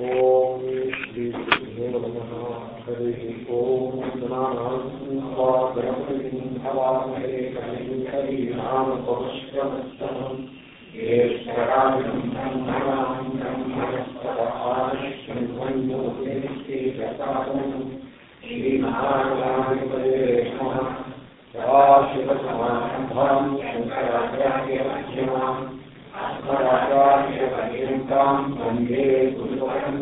ॐ श्रीकृष्णे नमः हरिः ॐ गणानाम्हे कलिहरीनामपमश्रमस्तमम् ज्येष्ठराजम् ब्रह्मणाम् ब्रह्मणस्तपहाश्रम् श्रीमहाराधिपते नमः सदाशिवसमारम्भाम् शङ्कराचार्यमध्यमाम् अस्मराचार्यपर्यन्ताम् वन्दे गुरु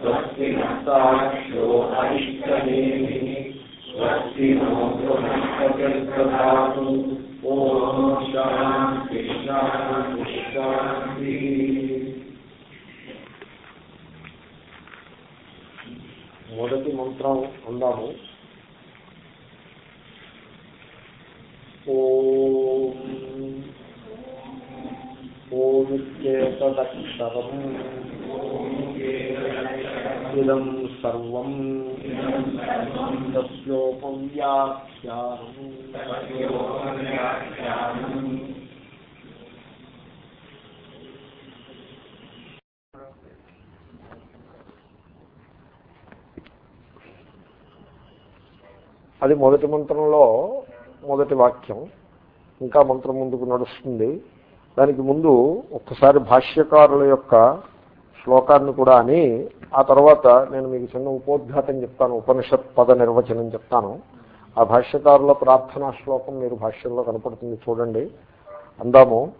स्वस्ति नः साक्ष्यो अरिष्टनेमिः स्वस्ति नो बृहस्पतिर्दधातु ॐ शान्ति शान्ति शान्तिः మొదటి మంత్రం అందాము ఓం ఓమిత్యేతదక్షరం ఇదం సర్వం తస్యోపవ్యాఖ్యానం అది మొదటి మంత్రంలో మొదటి వాక్యం. ఇంకా మంత్రం ముందుకు నడుస్తుంది. దానికి ముందు ఒక్కసారి భాష్యకారుల యొక్క శ్లోకాన్ని కూడా అని ఆ తర్వాత నేను మీకు చిన్న ఉపోద్ఘాతం చెప్తాను ఉపనిషత్ పద నిర్వచనం చెప్తాను. ఆ భాష్యకారుల ప్రార్థనా శ్లోకం మీరు భాష్యంలో కనపడుతుంది చూడండి. అందాము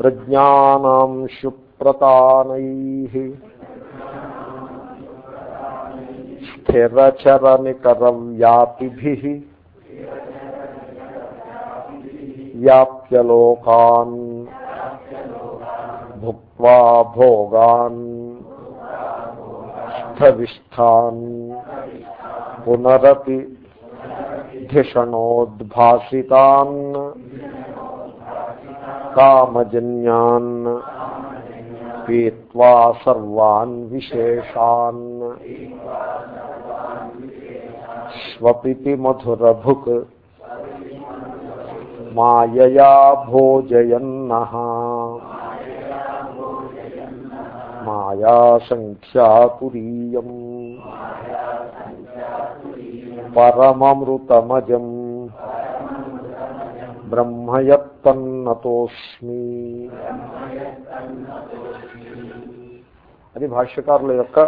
ప్రజ్ఞానం శుప్రతానై స్థిరచరనికర వ్యాపిభి వ్యాప్యలోకాన్ భుక్వా భోగాన్ अर्थविष्ठान्। पुनरपि धिषणोद्भासितान्। कामजन्यान्। पीत्वा सर्वान् विशेषान्। स्वपिति मधुरभुक् मायया भोजयन्नः। మాయా సంఖ్యాతురీయం పరమమృతమజం. బ్రహ్మయత్తన్నతోస్మి. అది భాష్యకారుల యొక్క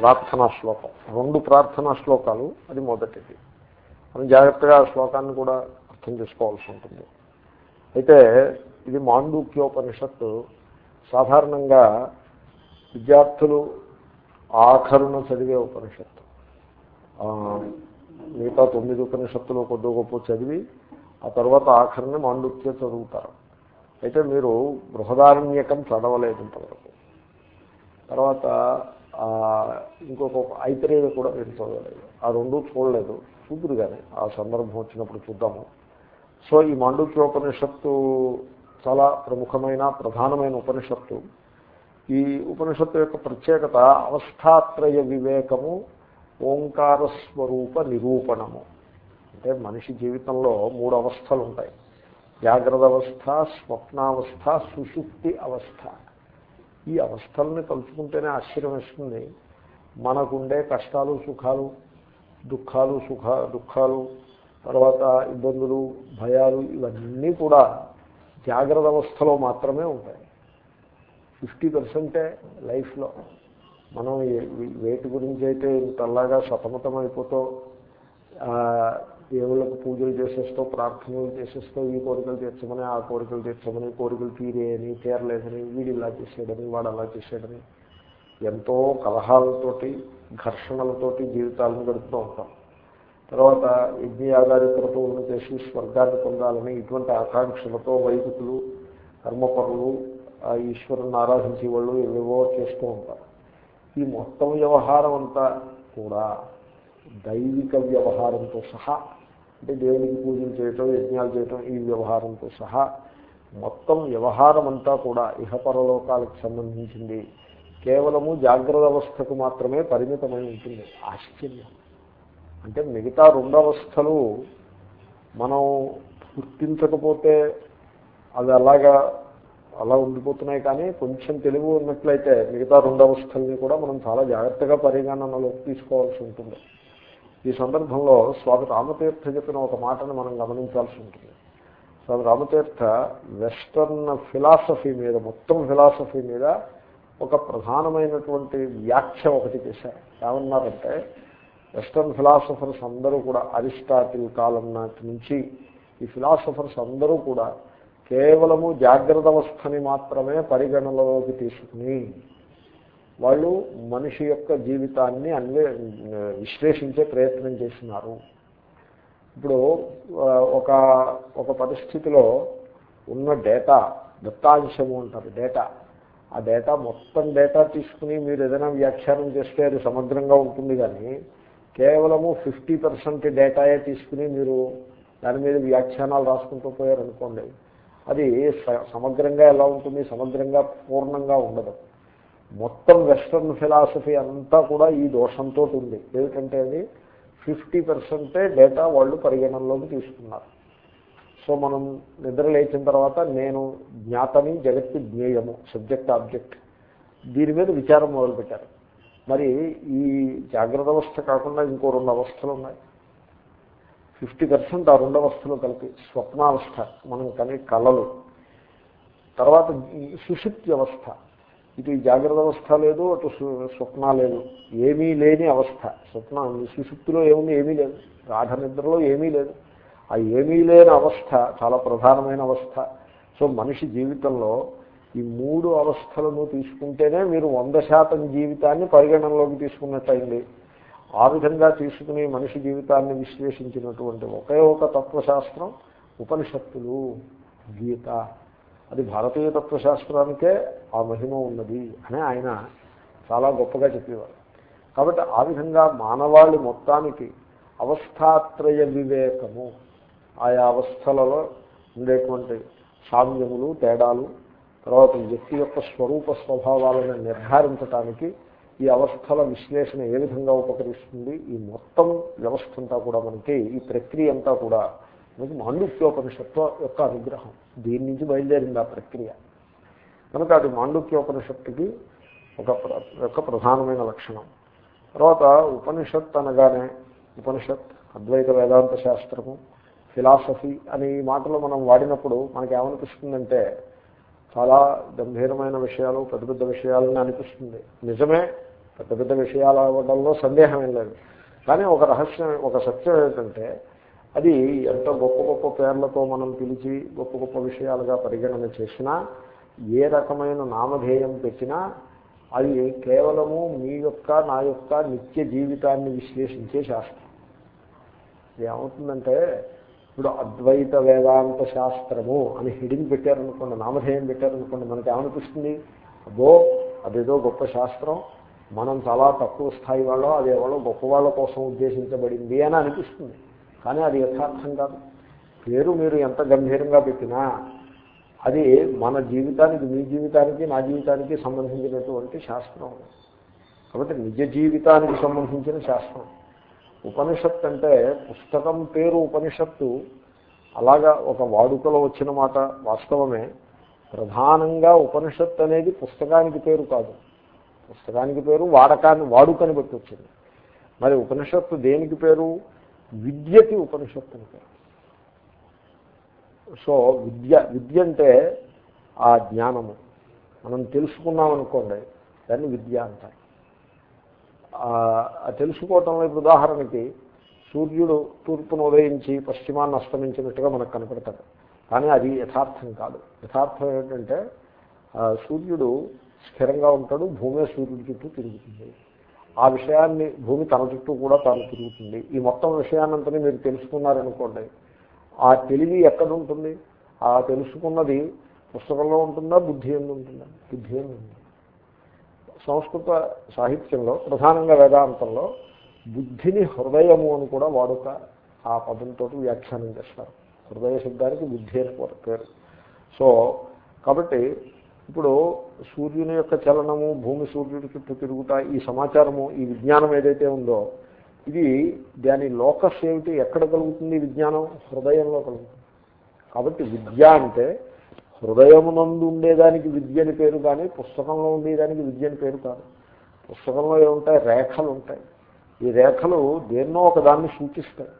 ప్రార్థనా శ్లోకం. రెండు ప్రార్థనా శ్లోకాలు అది మొదటిది. మనం జాగ్రత్తగా ఆ శ్లోకాన్ని కూడా అర్థం చేసుకోవాల్సి ఉంటుంది. అయితే ఇది మాండూక్యోపనిషత్తు. సాధారణంగా విద్యార్థులు ఆఖరున చదివే ఉపనిషత్తు. మిగతా తొమ్మిది ఉపనిషత్తులు కొద్ది గొప్ప చదివి ఆ తర్వాత ఆఖరిని మాండుక్య చదువుతారు. అయితే మీరు బృహదారణ్యకం చదవలేదు ఇంతవరకు. తర్వాత ఇంకొక ఐతరేయ కూడా మీరు చదవలేదు. ఆ రెండు చూడలేదు. చూదురు కానీ ఆ సందర్భం వచ్చినప్పుడు చూద్దాము. సో ఈ మాండూక్యోపనిషత్తు చాలా ప్రముఖమైన ప్రధానమైన ఉపనిషత్తు. ఈ ఉపనిషత్తు యొక్క ప్రత్యేకత అవస్థాత్రయ వివేకము ఓంకార స్వరూప నిరూపణము. అంటే మనిషి జీవితంలో మూడు అవస్థలు ఉంటాయి జాగ్రత్త అవస్థ స్వప్నావస్థ సుషుప్తి అవస్థ. ఈ అవస్థల్ని తలుచుకుంటేనే ఆశ్చర్యం వేస్తుంది. మనకుండే కష్టాలు సుఖాలు దుఃఖాలు సుఖ దుఃఖాలు తర్వాత ఇబ్బందులు భయాలు ఇవన్నీ కూడా జాగ్రత్త అవస్థలో మాత్రమే ఉంటాయి. ఫిఫ్టీ పర్సెంటే లైఫ్లో. మనం వేటి గురించి అయితే ఇంతలాగా సతమతం అయిపోతూ దేవుళ్ళకు పూజలు చేసేస్తూ ప్రార్థనలు చేసేస్తూ ఈ కోరికలు తీర్చమని ఆ కోరికలు తీర్చమని కోరికలు తీరేయని తీరలేదని వీడు ఇలా చేసాడని వాడు అలా చేసాడని ఎంతో కలహాలతోటి ఘర్షణలతోటి జీవితాలను గడుపుతూ ఉంటాం. తర్వాత యజ్ఞయాగాది క్రతువులను చేసి స్వర్గాన్ని పొందాలని ఇటువంటి ఆకాంక్షలతో వైదికులు కర్మపరులు ఈశ్వరుని ఆరాధించే వాళ్ళు ఏవేవో చేస్తూ ఉంటారు. ఈ మొత్తం వ్యవహారం అంతా కూడా దైవిక వ్యవహారంతో సహా అంటే దేవునికి పూజలు చేయటం యజ్ఞాలు చేయటం ఈ వ్యవహారంతో సహా మొత్తం వ్యవహారం అంతా కూడా ఇహపరలోకాలకు సంబంధించింది. కేవలము జాగ్రత్త అవస్థకు మాత్రమే పరిమితమై ఉంటుంది. ఆశ్చర్యం. అంటే మిగతా రెండు అవస్థలు మనం గుర్తించకపోతే అది అలాగా అలా ఉండిపోతున్నాయి కానీ కొంచెం తెలివి ఉన్నట్లయితే మిగతా రెండు అవస్థల్ని కూడా మనం చాలా జాగ్రత్తగా పరిగణనలోకి తీసుకోవాల్సి ఉంటుంది. ఈ సందర్భంలో స్వామి రామతీర్థ చెప్పిన ఒక మాటను మనం గమనించాల్సి ఉంటుంది. స్వామి రామతీర్థ వెస్టర్న్ ఫిలాసఫీ మీద మొత్తం ఫిలాసఫీ మీద ఒక ప్రధానమైనటువంటి వ్యాఖ్య ఒకటి చేశారు. ఏమన్నారంటే వెస్టర్న్ ఫిలాసఫర్స్ అందరూ కూడా అరిస్టాటిల్ కాలం నాటి నుంచి ఈ ఫిలాసఫర్స్ అందరూ కూడా కేవలము జాగ్రత్త అవస్థని మాత్రమే పరిగణనలోకి తీసుకుని వాళ్ళు మనిషి యొక్క జీవితాన్ని అన్వే విశ్లేషించే ప్రయత్నం చేస్తున్నారు ఇప్పుడు ఒక ఒక పరిస్థితిలో ఉన్న డేటా దత్తాంశము అంటారు డేటా. ఆ డేటా మొత్తం డేటా తీసుకుని మీరు ఏదైనా వ్యాఖ్యానం చేస్తే అది సమగ్రంగా ఉంటుంది కానీ కేవలము ఫిఫ్టీ పర్సెంట్ డేటాయే తీసుకుని మీరు దాని మీద వ్యాఖ్యానాలు రాసుకుంటూ పోయారనుకోండి అది సమగ్రంగా ఎలా ఉంటుంది? సమగ్రంగా పూర్ణంగా ఉండదు. మొత్తం వెస్ట్రన్ ఫిలాసఫీ అంతా కూడా ఈ దోషంతో ఉంది. ఏమిటంటే అది ఫిఫ్టీ పర్సెంటే డేటా వాళ్ళు పరిగణనలోకి తీసుకున్నారు. సో మనం నిద్ర లేచిన తర్వాత నేను జ్ఞాతని జగత్తు జ్ఞేయము సబ్జెక్ట్ ఆబ్జెక్ట్ దీని మీద విచారం మొదలుపెట్టారు. మరి ఈ జాగ్రత్త అవస్థ కాకుండా ఇంకో రెండు అవస్థలు ఉన్నాయి. ఫిఫ్టీ పర్సెంట్ ఆ రెండు అవస్థలు కలిపి స్వప్నావస్థ మనం కానీ కళలు. తర్వాత సుశుప్తి అవస్థ ఇటు జాగ్రత్త అవస్థ లేదు అటు స్వప్న లేదు. ఏమీ లేని అవస్థ. స్వప్న సుశుక్తిలో ఏముంది? ఏమీ లేదు. గాఢ నిద్రలో ఏమీ లేదు. ఆ ఏమీ లేని అవస్థ చాలా ప్రధానమైన అవస్థ. సో మనిషి జీవితంలో ఈ మూడు అవస్థలను తీసుకుంటేనే మీరు వంద శాతం జీవితాన్ని పరిగణనలోకి తీసుకున్నట్టయింది ఆ విధంగా తీసుకుని మనిషి జీవితాన్ని విశ్లేషించినటువంటి ఒకే ఒక తత్వశాస్త్రం ఉపనిషత్తులు గీత. అది భారతీయ తత్వశాస్త్రానికే ఆ మహిమ ఉన్నది అని ఆయన చాలా గొప్పగా చెప్పేవారు. కాబట్టి ఆ విధంగా మానవాళి మొత్తానికి అవస్థాత్రయ వివేకము ఆయా అవస్థలలో ఉండేటువంటి సామ్యములు తేడాలు తర్వాత వ్యక్తి యొక్క స్వరూప స్వభావాలను నిర్ధారించడానికి ఈ అవస్థల విశ్లేషణ ఏ విధంగా ఉపకరిస్తుంది? ఈ మొత్తం వ్యవస్థ అంతా కూడా మనకి ఈ ప్రక్రియ అంతా కూడా మనకి మాండుక్యోపనిషత్వ యొక్క అనుగ్రహం. దీని నుంచి బయలుదేరింది ఆ ప్రక్రియ. కనుక అది మాండుక్యోపనిషత్తుకి ఒక యొక్క ప్రధానమైన లక్షణం. తర్వాత ఉపనిషత్ అనగానే ఉపనిషత్ అద్వైత వేదాంత శాస్త్రము ఫిలాసఫీ అనే ఈ మాటలు మనం వాడినప్పుడు మనకి ఏమనిపిస్తుందంటే చాలా గంభీరమైన విషయాలు పెద్ద పెద్ద విషయాలని అనిపిస్తుంది. నిజమే పెద్ద పెద్ద విషయాలు అవ్వడంలో సందేహం ఏం లేదు. కానీ ఒక రహస్యం ఒక సత్యం ఏంటంటే అది ఎంత గొప్ప గొప్ప పేర్లతో మనం పిలిచి గొప్ప గొప్ప విషయాలుగా పరిగణన చేసినా ఏ రకమైన నామధేయం పెట్టినా అది కేవలము మీ యొక్క నా యొక్క నిత్య జీవితాన్ని విశ్లేషించే శాస్త్రం. ఏమవుతుందంటే ఇప్పుడు అద్వైత వేదాంత శాస్త్రము అని హిడింగ్ పెట్టారనుకోండి నామధేయం పెట్టారనుకోండి మనకి ఏమనిపిస్తుంది అబ్బో అదేదో గొప్ప శాస్త్రం. మనం చాలా తక్కువ స్థాయి వాళ్ళో అదే వాళ్ళో గొప్ప వాళ్ళ కోసం ఉద్దేశించబడింది అని అనిపిస్తుంది. కానీ అది యథార్థం కాదు. పేరు మీరు ఎంత గంభీరంగా పెట్టినా అది మన జీవితానికి మీ జీవితానికి నా జీవితానికి సంబంధించినటువంటి శాస్త్రం కాబట్టి నిజ జీవితానికి సంబంధించిన శాస్త్రం. ఉపనిషత్తు అంటే పుస్తకం పేరు ఉపనిషత్తు. అలాగా ఒక వాడుకలో వచ్చిన మాట వాస్తవమే. ప్రధానంగా ఉపనిషత్తు అనేది పుస్తకానికి పేరు కాదు. పుస్తకానికి పేరు వాడకాన్ని వాడుకని బట్టి వచ్చింది. మరి ఉపనిషత్తు దేనికి పేరు? విద్యకి ఉపనిషత్తు అని పేరు. సో విద్య విద్య అంటే ఆ జ్ఞానము. మనం తెలుసుకున్నాం అనుకోండి దాన్ని విద్య అంటారు. తెలుసుకోవటంలో ఇప్పుడు ఉదాహరణకి సూర్యుడు తూర్పును ఉదయించి పశ్చిమాన్ని అస్తమించినట్టుగా మనకు కనపడతాడు. కానీ అది యథార్థం కాదు. యథార్థం ఏంటంటే సూర్యుడు స్థిరంగా ఉంటాడు భూమే సూర్యుడి చుట్టూ తిరుగుతుంది. ఆ విషయాన్ని భూమి తన చుట్టూ కూడా తాను తిరుగుతుంది. ఈ మొత్తం విషయాన్నంతని మీరు తెలుసుకున్నారనుకోండి ఆ తెలివి ఎక్కడ ఉంటుంది ఆ తెలుసుకున్నది పుస్తకంలో ఉంటుందా బుద్ధి ఎందు ఉంటుందా? బుద్ధి ఎందు ఉంది? సంస్కృత సాహిత్యంలో ప్రధానంగా వేదాంతంలో బుద్ధిని హృదయము అని కూడా వాడుక ఆ పదంతో వ్యాఖ్యానం చేస్తారు. హృదయ శబ్దానికి బుద్ధి అని పేరు. సో కాబట్టి ఇప్పుడు సూర్యుని యొక్క చలనము భూమి సూర్యుడి చుట్టూ తిరుగుతా ఈ సమాచారము ఈ విజ్ఞానం ఏదైతే ఉందో ఇది దాని లోకస్ ఏమిటి ఎక్కడ కలుగుతుంది విజ్ఞానం? హృదయంలో కలుగుతుంది. కాబట్టి విద్య అంటే హృదయమునందు ఉండేదానికి విద్య అని పేరు కానీ పుస్తకంలో ఉండేదానికి విద్య అని పేరు కాదు. పుస్తకంలో ఏముంటాయి? రేఖలు ఉంటాయి. ఈ రేఖలు దేన్నో ఒకదాన్ని సూచిస్తాయి.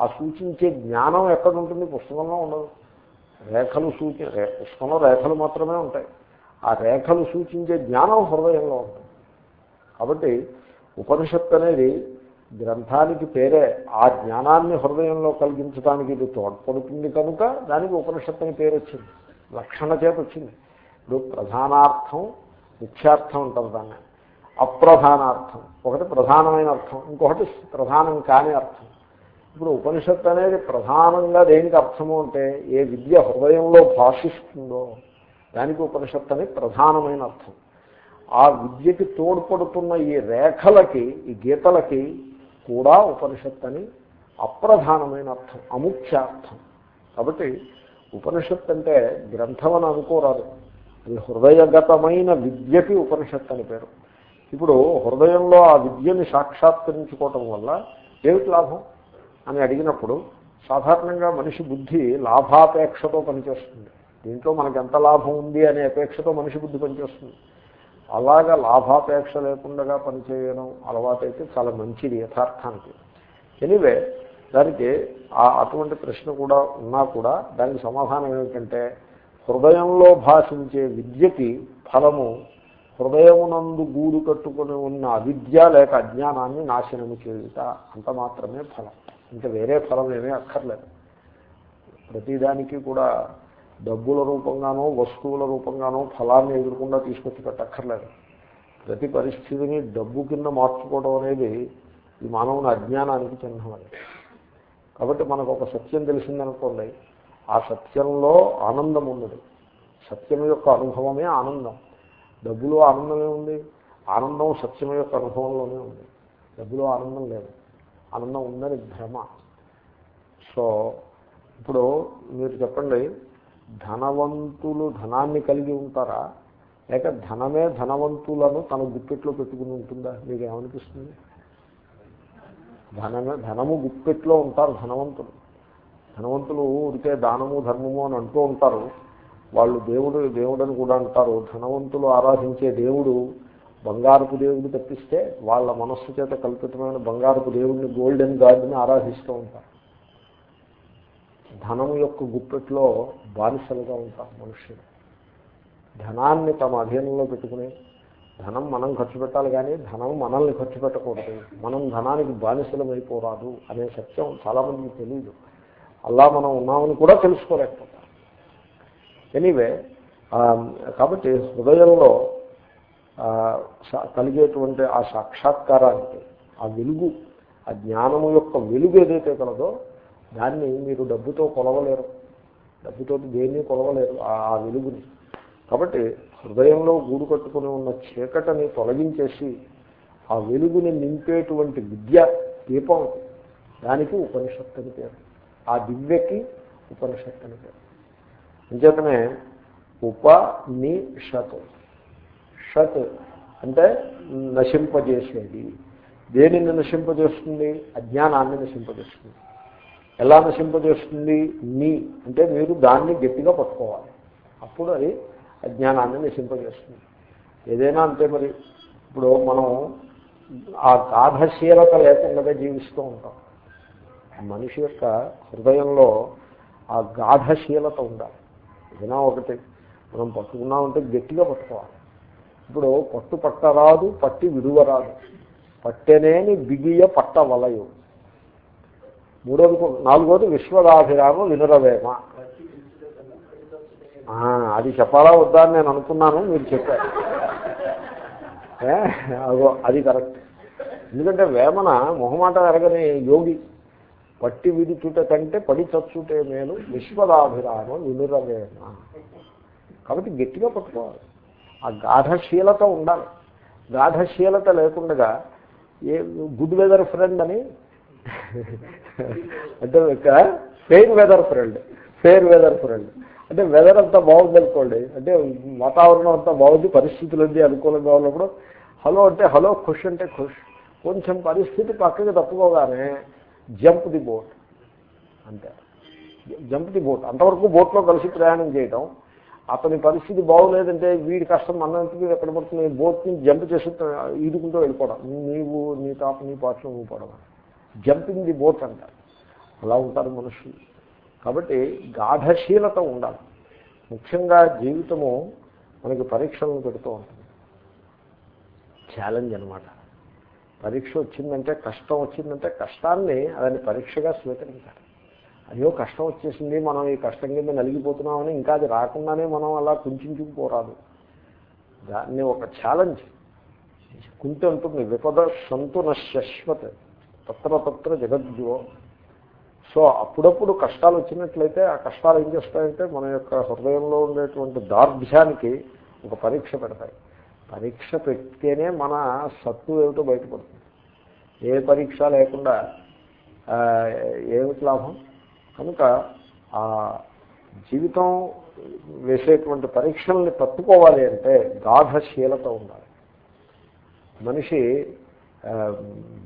ఆ సూచించే జ్ఞానం ఎక్కడ ఉంటుంది? పుస్తకంలో ఉండదు. రేఖలు సూచి పుస్తకంలో రేఖలు మాత్రమే ఉంటాయి. ఆ రేఖలు సూచించే జ్ఞానం హృదయంలో ఉంటుంది. కాబట్టి ఉపనిషత్తు అనేది గ్రంథానికి పేరే. ఆ జ్ఞానాన్ని హృదయంలో కలిగించడానికి ఇది తోడ్పడుతుంది కనుక దానికి ఉపనిషత్తు అని పేరు వచ్చింది. లక్షణ చేత వచ్చింది. ఇప్పుడు ప్రధానార్థం ముఖ్యార్థం ఉంటుంది దాన్ని. అప్రధానార్థం. ఒకటి ప్రధానమైన అర్థం ఇంకొకటి ప్రధానం కాని అర్థం. ఇప్పుడు ఉపనిషత్తు అనేది ప్రధానంగా దేనికి అర్థము అంటే ఏ విద్య హృదయంలో భాషిస్తుందో దానికి ఉపనిషత్తు అని ప్రధానమైన అర్థం. ఆ విద్యకి తోడ్పడుతున్న ఈ రేఖలకి ఈ గీతలకి కూడా ఉపనిషత్తు అని అప్రధానమైన అర్థం అముఖ్యార్థం కాబట్టి ఉపనిషత్తు అంటే గ్రంథం అని అనుకోరాదు. అది హృదయగతమైన విద్యకి ఉపనిషత్తు అని పేరు. ఇప్పుడు హృదయంలో ఆ విద్యని సాక్షాత్కరించుకోవటం వల్ల ఏమిటి లాభం అని అడిగినప్పుడు సాధారణంగా మనిషి బుద్ధి లాభాపేక్షతో పనిచేస్తుంది. దీంట్లో మనకు ఎంత లాభం ఉంది అనే అపేక్షతో మనిషి బుద్ధి పనిచేస్తుంది. అలాగా లాభాపేక్ష లేకుండా పనిచేయడం అలవాటైతే చాలా మంచిది యథార్థానికి. ఎనివే దానికి అటువంటి ప్రశ్న కూడా ఉన్నా కూడా దానికి సమాధానం ఏమిటంటే హృదయంలో భాషించే విద్యకి ఫలము హృదయమునందు గూడు కట్టుకుని ఉన్న అవిద్య లేక అజ్ఞానాన్ని నాశనము చేయుట అంత మాత్రమే ఫలం. ఇంకా వేరే ఫలం ఏమీ అక్కర్లేదు. ప్రతిదానికి కూడా డబ్బుల రూపంగానో వస్తువుల రూపంగానో ఫలాన్ని ఎదురకుండా తీసుకొచ్చి పెట్టక్కర్లేదు. ప్రతి పరిస్థితిని డబ్బు కింద మార్చుకోవడం అనేది ఈ మానవుని అజ్ఞానానికి చిహ్నం కాబట్టి మనకు ఒక సత్యం తెలిసిందనుకోండి ఆ సత్యంలో ఆనందం ఉన్నది. సత్యం యొక్క అనుభవమే ఆనందం. డబ్బులో ఆనందమే ఉంది ఆనందం సత్యం యొక్క అనుభవంలోనే ఉంది. డబ్బులో ఆనందం లేదు ఆనందం ఉందని భ్రమ. సో ఇప్పుడు మీరు చెప్పండి ధనవంతులు ధనాన్ని కలిగి ఉంటారా? లేక ధనమే ధనవంతులను తన గుప్పెట్లో పెట్టుకుని ఉంటుందా? మీకు ఏమనిపిస్తుంది ధనమే ధనము గుప్పెట్లో ఉంటారు ధనవంతులు. ధనవంతులు ఉడికే దానము ధర్మము అని అంటూ ఉంటారు. వాళ్ళు దేవుడు దేవుడు అని కూడా అంటారు. ధనవంతులు ఆరాధించే దేవుడు బంగారపు దేవుడు తప్పిస్తే వాళ్ళ మనస్సు చేత కల్పితమైన బంగారపు దేవుడిని గోల్డెన్ గాడ్ని ఆరాధిస్తూ ఉంటారు. ధనం యొక్క గుప్పెట్లో బానిసలుగా ఉంటారు మనుషులు. ధనాన్ని తమ అధీనంలో పెట్టుకుని ధనం మనం ఖర్చు పెట్టాలి కానీ ధనం మనల్ని ఖర్చు పెట్టకూడదు. మనం ధనానికి బానిసలమైపోరాదు అనే సత్యం చాలామందికి తెలియదు అలా మనం ఉన్నామని కూడా తెలుసుకోలేకపోతాం. ఎనీవే కాబట్టి హృదయంలో కలిగేటువంటి ఆ సాక్షాత్కారానికి ఆ వెలుగు ఆ జ్ఞానము యొక్క వెలుగు ఏదైతే కలదో దాన్ని మీరు డబ్బుతో కొలవలేరు. డబ్బుతో దేన్ని కొలవలేరు. ఆ వెలుగుని. కాబట్టి హృదయంలో గూడు కట్టుకుని ఉన్న చీకటిని తొలగించేసి ఆ వెలుగుని నింపేటువంటి విద్య దీపం దానికి ఉపనిషత్తు అని పేరు. ఆ దివ్యకి ఉపనిషత్తు అని పేరు. అంచేతనే ఉపనిషత్. షత్ అంటే నశింపజేసేది. దేనిని నశింపజేస్తుంది? అజ్ఞానాన్ని నశింపజేస్తుంది. ఎలా నశింపజేస్తుంది? నీ. అంటే మీరు దాన్ని గట్టిగా పట్టుకోవాలి. అప్పుడు అది అజ్ఞానాన్ని నశింపజేస్తుంది. ఏదైనా అంతే మరి. ఇప్పుడు మనం ఆ గాఢశీలత లేకుండా జీవిస్తూ ఉంటాం. మనిషి యొక్క హృదయంలో ఆ గాఢశీలత ఉండాలి. ఏదైనా ఒకటి. మనం పట్టుకున్నామంటే గట్టిగా పట్టుకోవాలి. ఇప్పుడు పట్టు పట్టరాదు పట్టి విడువరాదు. పట్టెనేని బిగియ పట్టవలయు. మూడోది నాలుగోది విశ్వదాభిరామ వినురవేమ. అది చెప్పాలా వద్దా అని నేను అనుకున్నాను మీరు చెప్పారు. అదో అది కరెక్ట్. ఎందుకంటే వేమన మొహమాట ఎరగని యోగి పట్టి విడిచుట కంటే పడి చచ్చుటే మేలు విశ్వదాభిరామ వినురవేమ. కాబట్టి గట్టిగా పట్టుకోవాలి. ఆ గాఢశీలత ఉండాలి. గాఢశీలత లేకుండా ఏ గుడ్ వెదర్ ఫ్రెండ్ అని అంటే ఒక fair weather friend fair weather friend అంటే వెదర్ అంతా బాగుంది అనుకోండి. అంటే వాతావరణం అంతా బాగుంది పరిస్థితులు అన్నీ అనుకూలంగా ఉన్నప్పుడు హలో అంటే హలో ఖుష్ అంటే ఖుష్. కొంచెం పరిస్థితి పక్కకి తప్పుకోగానే జంప్ ది బోట్ అంతే. జంప్ ది బోట్ అంతవరకు బోట్లో కలిసి ప్రయాణం చేయటం. అతని పరిస్థితి బాగులేదంటే వీడి కష్టం మనంతకి ఎక్కడ పడుతుంది? బోట్ని జంప్ చేసి ఈదుకుంటూ వెళ్ళిపోవడం. నీవు నీ తాప నీ పాటలో నువ్వు పోవడం జంపింగ్ ది బోట్ అంటారు. అలా ఉంటారు మనుషులు. కాబట్టి గాఢశీలత ఉండాలి. ముఖ్యంగా జీవితము మనకి పరీక్షలను పెడుతూ ఉంటుంది. ఛాలెంజ్ అనమాట పరీక్ష వచ్చిందంటే కష్టం వచ్చిందంటే కష్టాన్ని అదని పరీక్షగా స్వీకరించాలి. అయ్యో కష్టం వచ్చేసింది మనం ఈ కష్టం కింద నలిగిపోతున్నామని ఇంకా అది రాకుండానే మనం అలా కుంచుకుపోరాదు దాన్ని ఒక ఛాలెంజ్ కుంటే ఉంటుంది విపద సంతున శశ్వత్ తత్ర తత్ర జగద్జువో సో అప్పుడప్పుడు కష్టాలు వచ్చినట్లయితే ఆ కష్టాలు ఏం చేస్తాయంటే మన యొక్క హృదయంలో ఉండేటువంటి దార్ఢ్యానికి ఒక పరీక్ష పెడతాయి. పరీక్ష పెడితేనే మన సత్తు ఏమిటో బయటపడుతుంది. ఏ పరీక్ష లేకుండా ఏమిటి లాభం? కనుక ఆ జీవితం వేసేటువంటి పరీక్షల్ని తట్టుకోవాలి అంటే గాఢశీలత ఉండాలి. మనిషి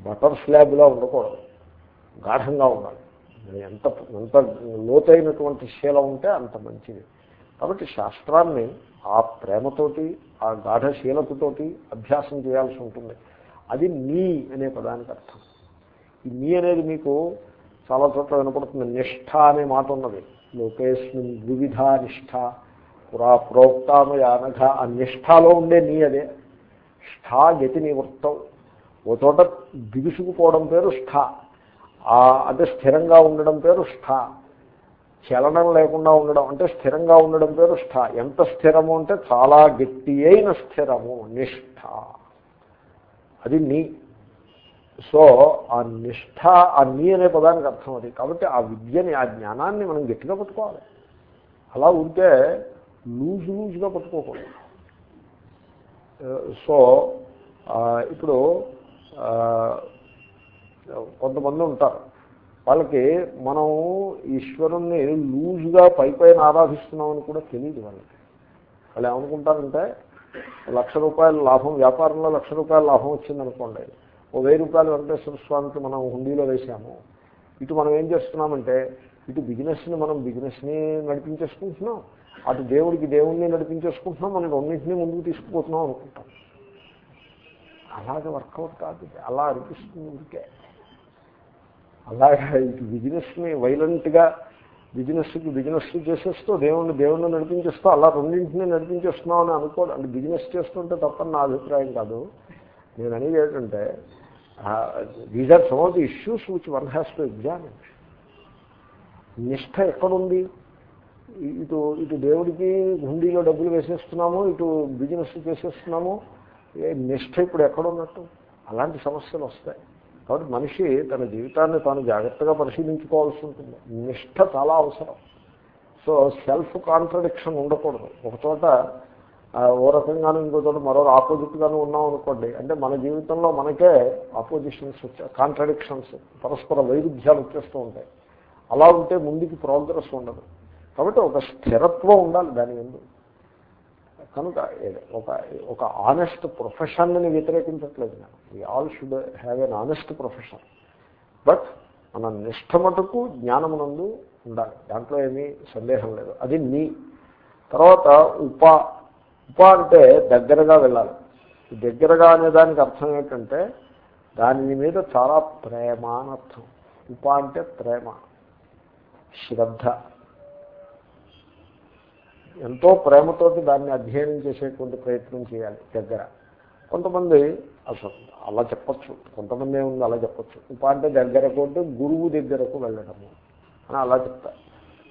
బటర్ స్లాబ్లా ఉండకూడదు. గాఢంగా ఉండాలి. ఎంత ఎంత లోతైనటువంటి శీలం ఉంటే అంత మంచిది. కాబట్టి శాస్త్రాన్ని ఆ ప్రేమతోటి ఆ గాఢశీలతతోటి అభ్యాసం చేయాల్సి ఉంటుంది. అది నీ అనే పదానికి అర్థం. ఈ నీ అనేది మీకు చాలా చోట్ల వినపడుతుంది. నిష్ఠ అనే మాట ఉన్నది. లోకేష్మిన్ వివిధ నిష్ఠ. పురా ప్రోక్తామయానఘ. ఆ నిష్ఠాలో ఉండే నీ అదే. స్థా గతి నివృత్తం ఓ చోట బిగుసుకుపోవడం పేరు స్థ. అంటే స్థిరంగా ఉండడం పేరు స్థ. చలనం లేకుండా ఉండడం అంటే స్థిరంగా ఉండడం పేరు స్థ. ఎంత స్థిరము అంటే చాలా గట్టి అయిన స్థిరము నిష్ఠ. అది నీ. సో ఆ నిష్ఠ ఆ నీ అనే పదానికి అర్థం అది. కాబట్టి ఆ విద్యని ఆ జ్ఞానాన్ని మనం గట్టిగా పట్టుకోవాలి. అలా ఉంటే లూజ్ లూజ్గా పట్టుకోకూడదు. సో ఇప్పుడు కొంతమంది ఉంటారు. వాళ్ళకి మనం ఈశ్వరుణ్ణి లూజ్గా పై పైన ఆరాధిస్తున్నామని కూడా తెలియదు వాళ్ళకి. వాళ్ళు ఏమనుకుంటారంటే లక్ష రూపాయల లాభం వ్యాపారంలో లక్ష రూపాయల లాభం వచ్చిందనుకోండి ఓ వెయ్యి రూపాయలు వెంకటేశ్వర స్వామికి మనం హుండీలో వేసాము ఇటు మనం ఏం చేస్తున్నామంటే ఇటు బిజినెస్ని మనం బిజినెస్ని నడిపించేసుకుంటున్నాం అటు దేవుడికి దేవుణ్ణి నడిపించేసుకుంటున్నాం మనం రెండింటినీ ముందుకు తీసుకుపోతున్నాం అనుకుంటాం. అలాగే వర్కౌట్ కాదు. అలా అనిపిస్తుంది ఊరికే. అలాగే ఇటు బిజినెస్ని వైలెంట్గా బిజినెస్కి బిజినెస్ చేసేస్తూ దేవుణ్ణి దేవుణ్ణి నడిపించేస్తూ అలా రెండింటినీ నడిపించేస్తున్నాం అని అనుకో అంటే బిజినెస్ చేస్తుంటే తప్పని నా అభిప్రాయం కాదు. నేను అనేది ఏంటంటే these are some of the issues which one has to examine నిష్ట ఎక్కడుంది? ఇటు ఇటు దేవుడికి హుండీలో డబ్బులు వేసేస్తున్నాము ఇటు బిజినెస్ చేసేస్తున్నాము నిష్ఠ ఇప్పుడు ఎక్కడున్నట్టు అలాంటి సమస్యలు వస్తాయి. కాబట్టి మనిషి తన జీవితాన్ని తాను జాగ్రత్తగా పరిశీలించుకోవాల్సి ఉంటుంది. నిష్ఠ చాలా అవసరం. సో సెల్ఫ్ కాంట్రడిక్షన్ ఉండకూడదు. ఒక చోట ఓ రకంగాను ఇంకో చోట మరో ఆపోజిట్గాను ఉన్నాం అనుకోండి. అంటే మన జీవితంలో మనకే ఆపోజిషన్స్ వచ్చా కాంట్రడిక్షన్స్ పరస్పర వైరుధ్యాలు వచ్చేస్తూ ఉంటాయి. అలా ఉంటే ముందుకి ప్రోగ్రెస్ ఉండదు. కాబట్టి ఒక స్థిరత్వం ఉండాలి దాని ఎందుకు కనుక ఒక ఒక ఆనెస్ట్ ప్రొఫెషన్ని వ్యతిరేకించట్లేదు నేను. We all should have an honest profession but మన నిష్ట మటుకు జ్ఞానమునందు ఉండాలి. దాంట్లో ఏమీ సందేహం లేదు. అది నీ. తర్వాత ఉప. ఉప అంటే దగ్గరగా వెళ్ళాలి. దగ్గరగా అనే దానికి అర్థం ఏంటంటే దాని మీద చాలా ప్రేమ అని అర్థం ఉప అంటే ప్రేమ. శ్రద్ధ. ఎంతో ప్రేమతోటి దాన్ని అధ్యయనం చేసేటువంటి ప్రయత్నం చేయాలి దగ్గర. కొంతమంది అసలు అలా చెప్పచ్చు. కొంతమంది ఏముంది అలా చెప్పచ్చు. ఉప అంటే దగ్గరకు అంటే గురువు దగ్గరకు వెళ్ళడము అని అలా చెప్తారు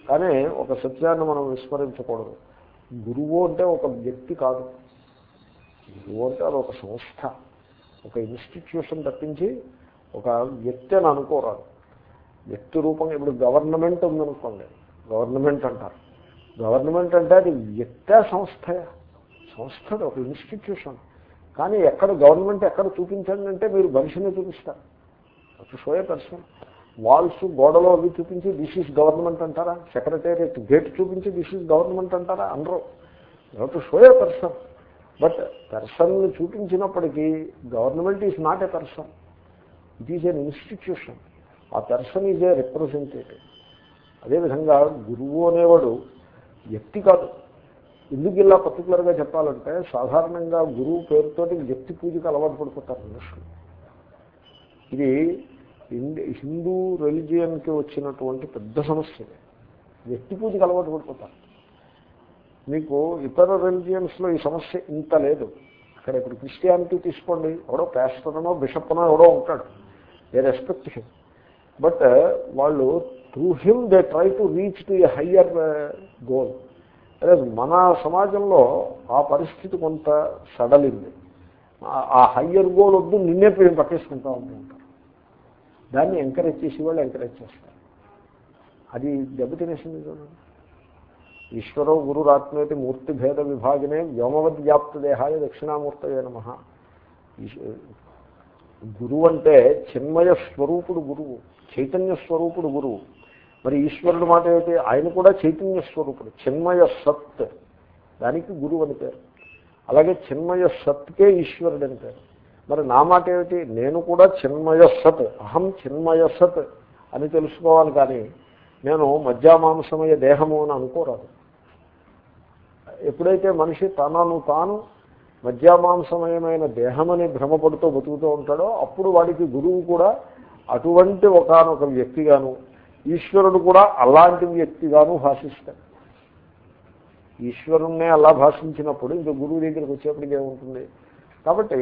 కానీ ఒక సత్యాన్ని మనం విస్మరించకూడదు. గురువు అంటే ఒక వ్యక్తి కాదు. గురువు అంటే అది ఒక సంస్థ. ఒక ఇన్స్టిట్యూషన్ తప్పించి ఒక వ్యక్తి అని అనుకోరాదు. వ్యక్తి రూపంగా ఇప్పుడు గవర్నమెంట్ ఉందనుకోండి. గవర్నమెంట్ అంటారు. గవర్నమెంట్ అంటే అది వ్యక్త సంస్థ సంస్థ ఒక ఇన్స్టిట్యూషన్. కానీ ఎక్కడ గవర్నమెంట్ ఎక్కడ చూపించండి అంటే మీరు మనిషిని చూపిస్తారు. షోయే పర్సన్ వాల్స్ గోడలో అవి చూపించి దిస్ ఈజ్ గవర్నమెంట్ అంటారా? సెక్రటేరియట్ గేట్ చూపించి దిస్ ఈజ్ గవర్నమెంట్ అంటారా? అనరు. ఒక షోయే పర్సన్ బట్ పర్సన్ని చూపించినప్పటికీ government is not a person it is an institution ఆ పర్సన్ ఈజ్ ఏ రిప్రజెంటేటివ్ అదేవిధంగా గురువు అనేవాడు వ్యక్తి కాదు. ఎందుకు ఇలా పర్టికులర్గా చెప్పాలంటే సాధారణంగా గురువు పేరుతోటి వ్యక్తి పూజకు అలవాటు పడిపోతారు మనుషులు. ఇది హిందూ రిలిజియన్కి వచ్చినటువంటి పెద్ద సమస్య వ్యక్తి పూజకు అలవాటు పడిపోతారు. మీకు ఇతర రిలిజియన్స్లో ఈ సమస్య ఇంత లేదు. అక్కడ ఇప్పుడు క్రిస్టియానిటీ తీసుకోండి. ఎవడో ప్యాస్టర్నో బిషప్నో ఎవడో ఉంటాడు. ఏ రెస్పెక్ట్ బట్ వాళ్ళు through him they try to reach to a higher goal అదే మన సమాజంలో ఆ పరిస్థితి కొంత సడలింది. ఆ- హయ్యర్ గోల్ వద్దు నిన్నే పేరు పట్టేసుకుంటా ఉంటుంటారు దాన్ని ఎంకరేజ్ చేసి వాళ్ళు ఎంకరేజ్ చేస్తారు. అది దెబ్బతినేసింది చూడండి. ఈశ్వరో గురురాత్మేతి మూర్తి భేద విభాగనే వ్యోమవద్ వ్యాప్త దేహాయ దక్షిణామూర్తయే నమ. గురువు అంటే చిన్మయ స్వరూపుడు గురువు చైతన్య స్వరూపుడు గురువు. మరి ఈశ్వరుడు మాట ఏమిటి? ఆయన కూడా చైతన్య స్వరూపుడు చిన్మయ సత్. దానికి గురువు అని పేరు. అలాగే చిన్మయ సత్కే ఈశ్వరుడు అని పేరు. మరి నా మాట ఏమిటి? నేను కూడా చిన్మయ సత్ అహం చిన్మయ సత్ అని తెలుసుకోవాలి కానీ నేను మధ్యామాంసమయ దేహము అని అనుకోరాదు. ఎప్పుడైతే మనిషి తనను తాను మధ్యామాంసమయమైన దేహమని భ్రమపడుతూ బతుకుతూ ఉంటాడో అప్పుడు వాడికి గురువు కూడా అటువంటి ఒకనొక వ్యక్తిగాను ఈశ్వరుడు కూడా అలాంటి వ్యక్తిగాను భాషిస్తాడు. ఈశ్వరుణ్ణే అలా భాషించినప్పుడు ఇంకా గురువు దగ్గరికి వచ్చేప్పటికి ఏముంటుంది? కాబట్టి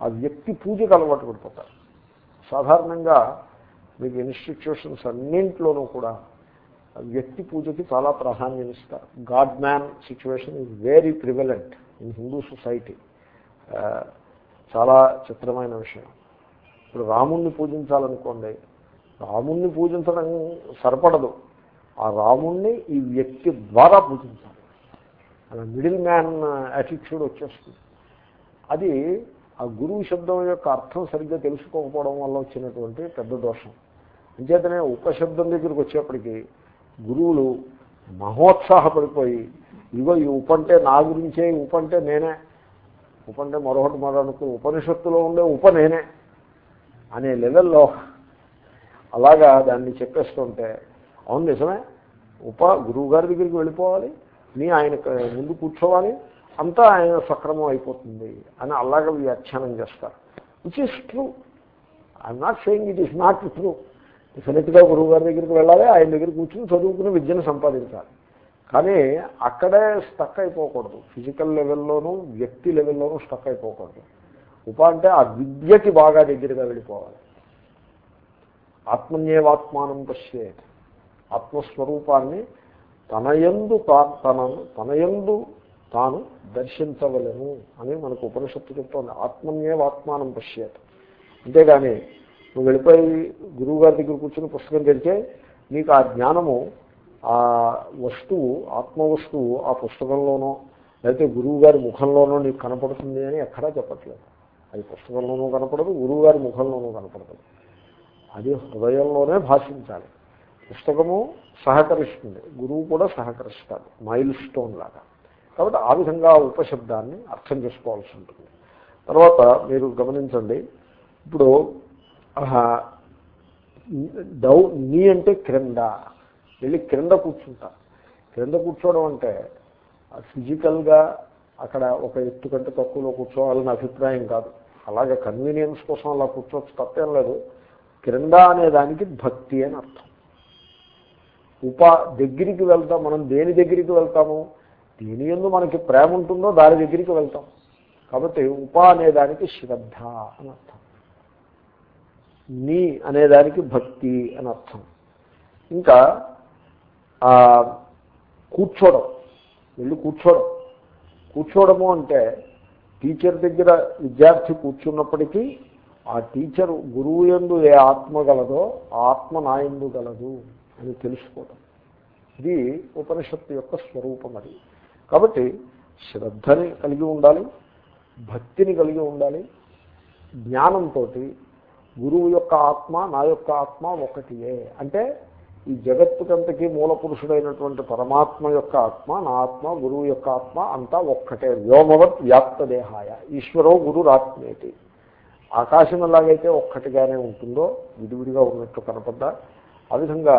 ఆ వ్యక్తి పూజకు అలవాటు పడిపోతారు సాధారణంగా మీకు ఇన్స్టిట్యూషన్స్ అన్నింట్లోనూ కూడా వ్యక్తి పూజకి చాలా ప్రాధాన్యం ఇస్తారు. God man situation is very prevalent in Hindu society. చాలా చిత్రమైన విషయం. ఇప్పుడు రాముణ్ణి పూజించాలనుకోండి రాముణ్ణి పూజించడం సరిపడదు. ఆ రాముణ్ణి ఈ వ్యక్తి ద్వారా పూజించాలి. అలా మిడిల్ మ్యాన్ యాటిట్యూడ్ వచ్చేస్తుంది. అది ఆ గురువు శబ్దం యొక్క అర్థం సరిగ్గా తెలుసుకోకపోవడం వల్ల వచ్చినటువంటి పెద్ద దోషం. అంచేతనే ఉపశబ్దం దగ్గరికి వచ్చేప్పటికీ గురువులు మహోత్సాహపడిపోయి ఇగో ఈ ఉపంటే నా గురించే ఈ ఉపంటే నేనే ఉపంటే మరొకటి మరొకటి ఉపనిషత్తులో ఉండే ఉప నేనే అనే లెవెల్లో అలాగా దాన్ని చెప్పేస్తుంటే అవును నిజమే ఉప గురువు గారి దగ్గరికి వెళ్ళిపోవాలి నీ ఆయన ముందు కూర్చోవాలి అంతా ఆయన సక్రమం అయిపోతుంది అని అలాగ వ్యాఖ్యానం చేస్తారు. Which is true I'm not saying it is not true డెఫినెట్గా గురువు గారి దగ్గరికి వెళ్ళాలి ఆయన దగ్గర కూర్చుని చదువుకుని విద్యను సంపాదించాలి. కానీ అక్కడే స్టక్ అయిపోకూడదు. ఫిజికల్ లెవెల్లోనూ వ్యక్తి లెవెల్లోనూ స్టక్ అయిపోకూడదు. ఉప అంటే ఆ విద్యకి బాగా దగ్గరగా వెళ్ళిపోవాలి. ఆత్మన్యేవాత్మానం పశ్యే. ఆత్మస్వరూపాన్ని తనయందు తనను తనయందు తాను దర్శించవలను అని మనకు ఉపనిషత్తు చెప్తోంది. ఆత్మన్యేవాత్మానం పశ్యేత్ అంతేగాని నువ్వు వెళ్ళిపోయి గురువు గారి దగ్గర కూర్చుని పుస్తకం తెరిచే నీకు ఆ జ్ఞానము ఆ వస్తువు ఆత్మ వస్తువు ఆ పుస్తకంలోనో లేకపోతే గురువు గారి ముఖంలోనో నీకు కనపడుతుంది అని ఎక్కడా చెప్పట్లేదు. అది పుస్తకంలోనూ కనపడదు గురువు గారి ముఖంలోనూ కనపడదు. అది హృదయంలోనే భాషించాలి. పుస్తకము సహకరిస్తుంది. గురువు కూడా సహకరిస్తాడు. మైల్ స్టోన్ లాగా. కాబట్టి ఆ విధంగా ఉపశబ్దాన్ని అర్థం చేసుకోవాల్సి ఉంటుంది. తర్వాత మీరు గమనించండి. ఇప్పుడు డౌ నీ అంటే క్రింద. వెళ్ళి క్రింద కూర్చుంటా. క్రింద కూర్చోవడం అంటే ఫిజికల్గా అక్కడ ఒక ఎత్తు కంటే తక్కువలో కూర్చోవాలని అభిప్రాయం కాదు. అలాగే కన్వీనియన్స్ కోసం అలా కూర్చోవచ్చు తప్పేం లేదు. క్రింద అనే దానికి భక్తి అని అర్థం. ఉపా దగ్గరికి వెళ్తాం మనం దేని దగ్గరికి వెళ్తాము? దేని ఎందు మనకి ప్రేమ ఉంటుందో దాని దగ్గరికి వెళ్తాం. కాబట్టి ఉప అనేదానికి శ్రద్ధ అని అర్థం. నీ అనేదానికి భక్తి అని అర్థం. ఇంకా ఆ, వెళ్ళి కూర్చోడం. కూర్చోడము అంటే టీచర్ దగ్గర విద్యార్థి కూర్చున్నప్పటికీ ఆ టీచర్ గురువు ఎందు ఏ ఆత్మ గలదో ఆత్మ నా ఎందు గలదు అని తెలుసుకోవడం ఇది ఉపనిషత్తు యొక్క స్వరూపం అది. కాబట్టి శ్రద్ధని కలిగి ఉండాలి భక్తిని కలిగి ఉండాలి జ్ఞానంతో గురువు యొక్క ఆత్మ నా యొక్క ఆత్మ ఒకటియే. అంటే ఈ జగత్తుకంతకీ మూల పురుషుడైనటువంటి పరమాత్మ యొక్క ఆత్మ నా ఆత్మ గురువు యొక్క ఆత్మ అంతా ఒక్కటే. వ్యోమవత్ వ్యాప్త దేహాయ ఈశ్వరో గురురాత్మేటి ఆకాశం ఎలాగైతే ఒక్కటిగానే ఉంటుందో విడివిడిగా ఉన్నట్టు కనపడ్డా ఆ విధంగా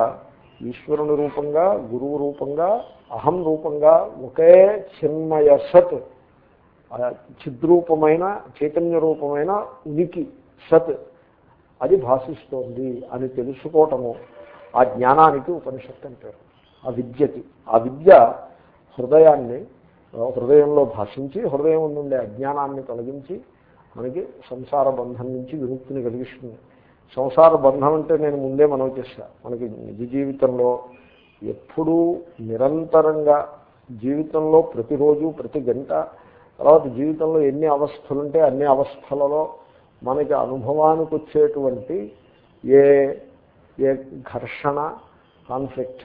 ఈశ్వరుని రూపంగా గురువు రూపంగా అహం రూపంగా ఒకే చిన్మయ సత్ చిద్రూపమైన చైతన్య రూపమైన ఉనికి సత్ అది భాషిస్తోంది అని తెలుసుకోవటము ఆ జ్ఞానానికి ఉపనిషత్తు అంటారు. ఆ విద్యకి. ఆ విద్య హృదయాన్ని హృదయంలో భాషించి హృదయం నుండే అజ్ఞానాన్ని తొలగించి మనకి సంసార బంధం నుంచి విముక్తిని కలిగిస్తుంది. సంసార బంధం అంటే నేను ముందే మనం చేశా. మనకి నిజ జీవితంలో ఎప్పుడూ నిరంతరంగా జీవితంలో ప్రతిరోజు ప్రతి గంట తర్వాత జీవితంలో ఎన్ని అవస్థలుంటే అన్ని అవస్థలలో మనకి అనుభవానికి వచ్చేటువంటి ఏ ఏ ఘర్షణ కాన్ఫ్లిక్ట్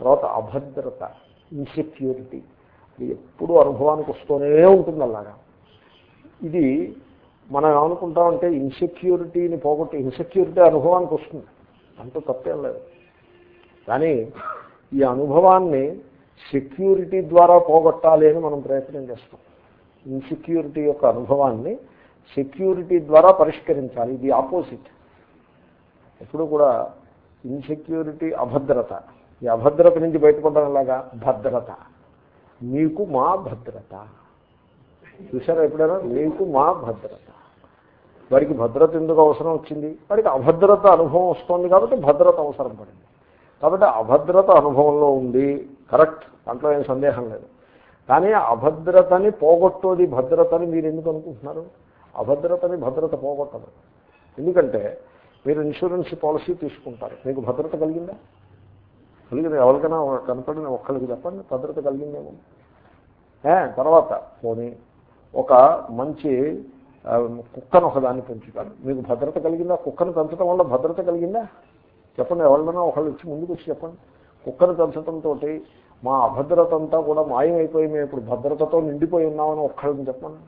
తర్వాత అభద్రత ఇన్సెక్యూరిటీ ఇది ఎప్పుడూ అనుభవానికి వస్తూనే ఉంటుంది అలాగా. ఇది మనం ఏమనుకుంటామంటే ఇన్సెక్యూరిటీని పోగొట్టి ఇన్సెక్యూరిటీ అనుభవానికి వస్తుంది. అంత తప్పేం లేదు. కానీ ఈ అనుభవాన్ని సెక్యూరిటీ ద్వారా పోగొట్టాలి అని మనం ప్రయత్నం చేస్తాం. ఇన్సెక్యూరిటీ యొక్క అనుభవాన్ని సెక్యూరిటీ ద్వారా పరిష్కరించాలి. ఇది ఆపోజిట్ ఎప్పుడు కూడా ఇన్సెక్యూరిటీ అభద్రత. ఈ అభద్రత నుంచి బయటపడడం ఎలాగా? భద్రత. మీకు మా భద్రత. చూసారా ఎప్పుడైనా? మీకు మా భద్రత. వాడికి భద్రత ఎందుకు అవసరం వచ్చింది? వాడికి అభద్రత అనుభవం వస్తుంది కాబట్టి భద్రత అవసరం పడింది. కాబట్టి అభద్రత అనుభవంలో ఉంది కరెక్ట్ దాంట్లో ఏం సందేహం లేదు. కానీ అభద్రతని పోగొట్టోది భద్రతని మీరు ఎందుకు అనుకుంటున్నారు? అభద్రతని భద్రత పోగొట్టదు. ఎందుకంటే మీరు ఇన్సూరెన్స్ పాలసీ తీసుకుంటారు. మీకు భద్రత కలిగిందా? కలిగింది. ఎవరికైనా కనపడిన ఒక్కరికి చెప్పండి భద్రత కలిగిందేమో. తర్వాత పోనీ ఒక మంచి కుక్కను ఒకదాన్ని పెంచుతారు. మీకు భద్రత కలిగిందా? కుక్కను పెంచడం వల్ల భద్రత కలిగిందా? చెప్పండి. ఎవరినైనా ఒకళ్ళు వచ్చి ముందుకు వచ్చి చెప్పండి. కుక్కను పెంచడంతో మా అభద్రత అంతా కూడా మాయమైపోయి మేము ఇప్పుడు భద్రతతో నిండిపోయి ఉన్నామని ఒక్కళ్ళని చెప్పండి.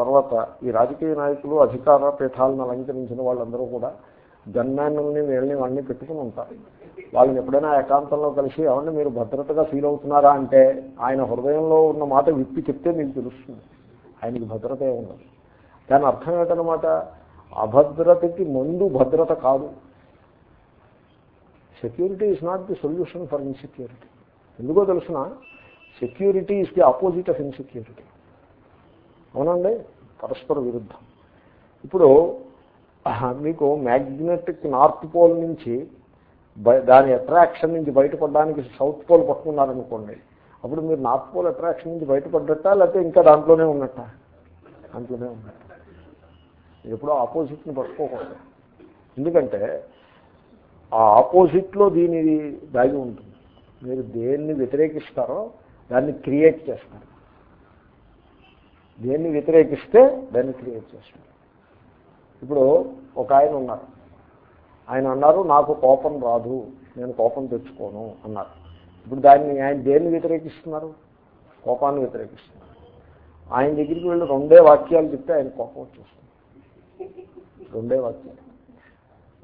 తర్వాత ఈ రాజకీయ నాయకులు అధికార పీఠాలను అలంకరించిన వాళ్ళందరూ కూడా గన్మ్యాన్ని వీళ్ళని వాళ్ళని పెట్టుకుని ఉంటారు. వాళ్ళని ఎప్పుడైనా ఏకాంతంలో కలిసి ఏమన్నా మీరు భద్రతగా ఫీల్ అవుతున్నారా అంటే ఆయన హృదయంలో ఉన్న మాట విప్పి చెప్తే మీకు తెలుస్తుంది. ఆయనకి భద్రత ఉండదు దాని అర్థం ఏంటనమాట అభద్రతకి ముందు భద్రత కాదు. Security is not the solution for insecurity ఎందుకో తెలుసిన? Security is the opposite of insecurity అవునండి? పరస్పర విరుద్ధం. ఇప్పుడు మీకు మ్యాగ్నెటిక్ నార్త్ పోల్ నుంచి దాని అట్రాక్షన్ నుంచి బయటపడడానికి సౌత్ పోల్ పట్టుకున్నారనుకోండి అప్పుడు మీరు నార్త్ పోల్ అట్రాక్షన్ నుంచి బయటపడ్డట లేకపోతే ఇంకా దాంట్లోనే ఉన్నట్ట? దాంట్లోనే ఉన్నట్ట. ఎప్పుడో ఆపోజిట్ని పట్టుకోకూడదు. ఎందుకంటే ఆ ఆపోజిట్లో దీని దాగి ఉంటుంది. మీరు దేన్ని వ్యతిరేకిస్తారో దాన్ని క్రియేట్ చేస్తారు. దేన్ని వ్యతిరేకిస్తే దాన్ని క్రియేట్ చేస్తారు. ఇప్పుడు ఒక ఆయన ఉన్నారు. ఆయన అన్నారు నాకు కోపం రాదు. నేను కోపం తెచ్చుకోను అన్నారు. ఇప్పుడు దాన్ని ఆయన దేన్ని వ్యతిరేకిస్తున్నారు? కోపాన్ని వ్యతిరేకిస్తున్నారు. ఆయన దగ్గరికి వెళ్ళి రెండే వాక్యాలు చెప్తే ఆయన కోపం వచ్చేస్తుంది. రెండే వాక్యాలు.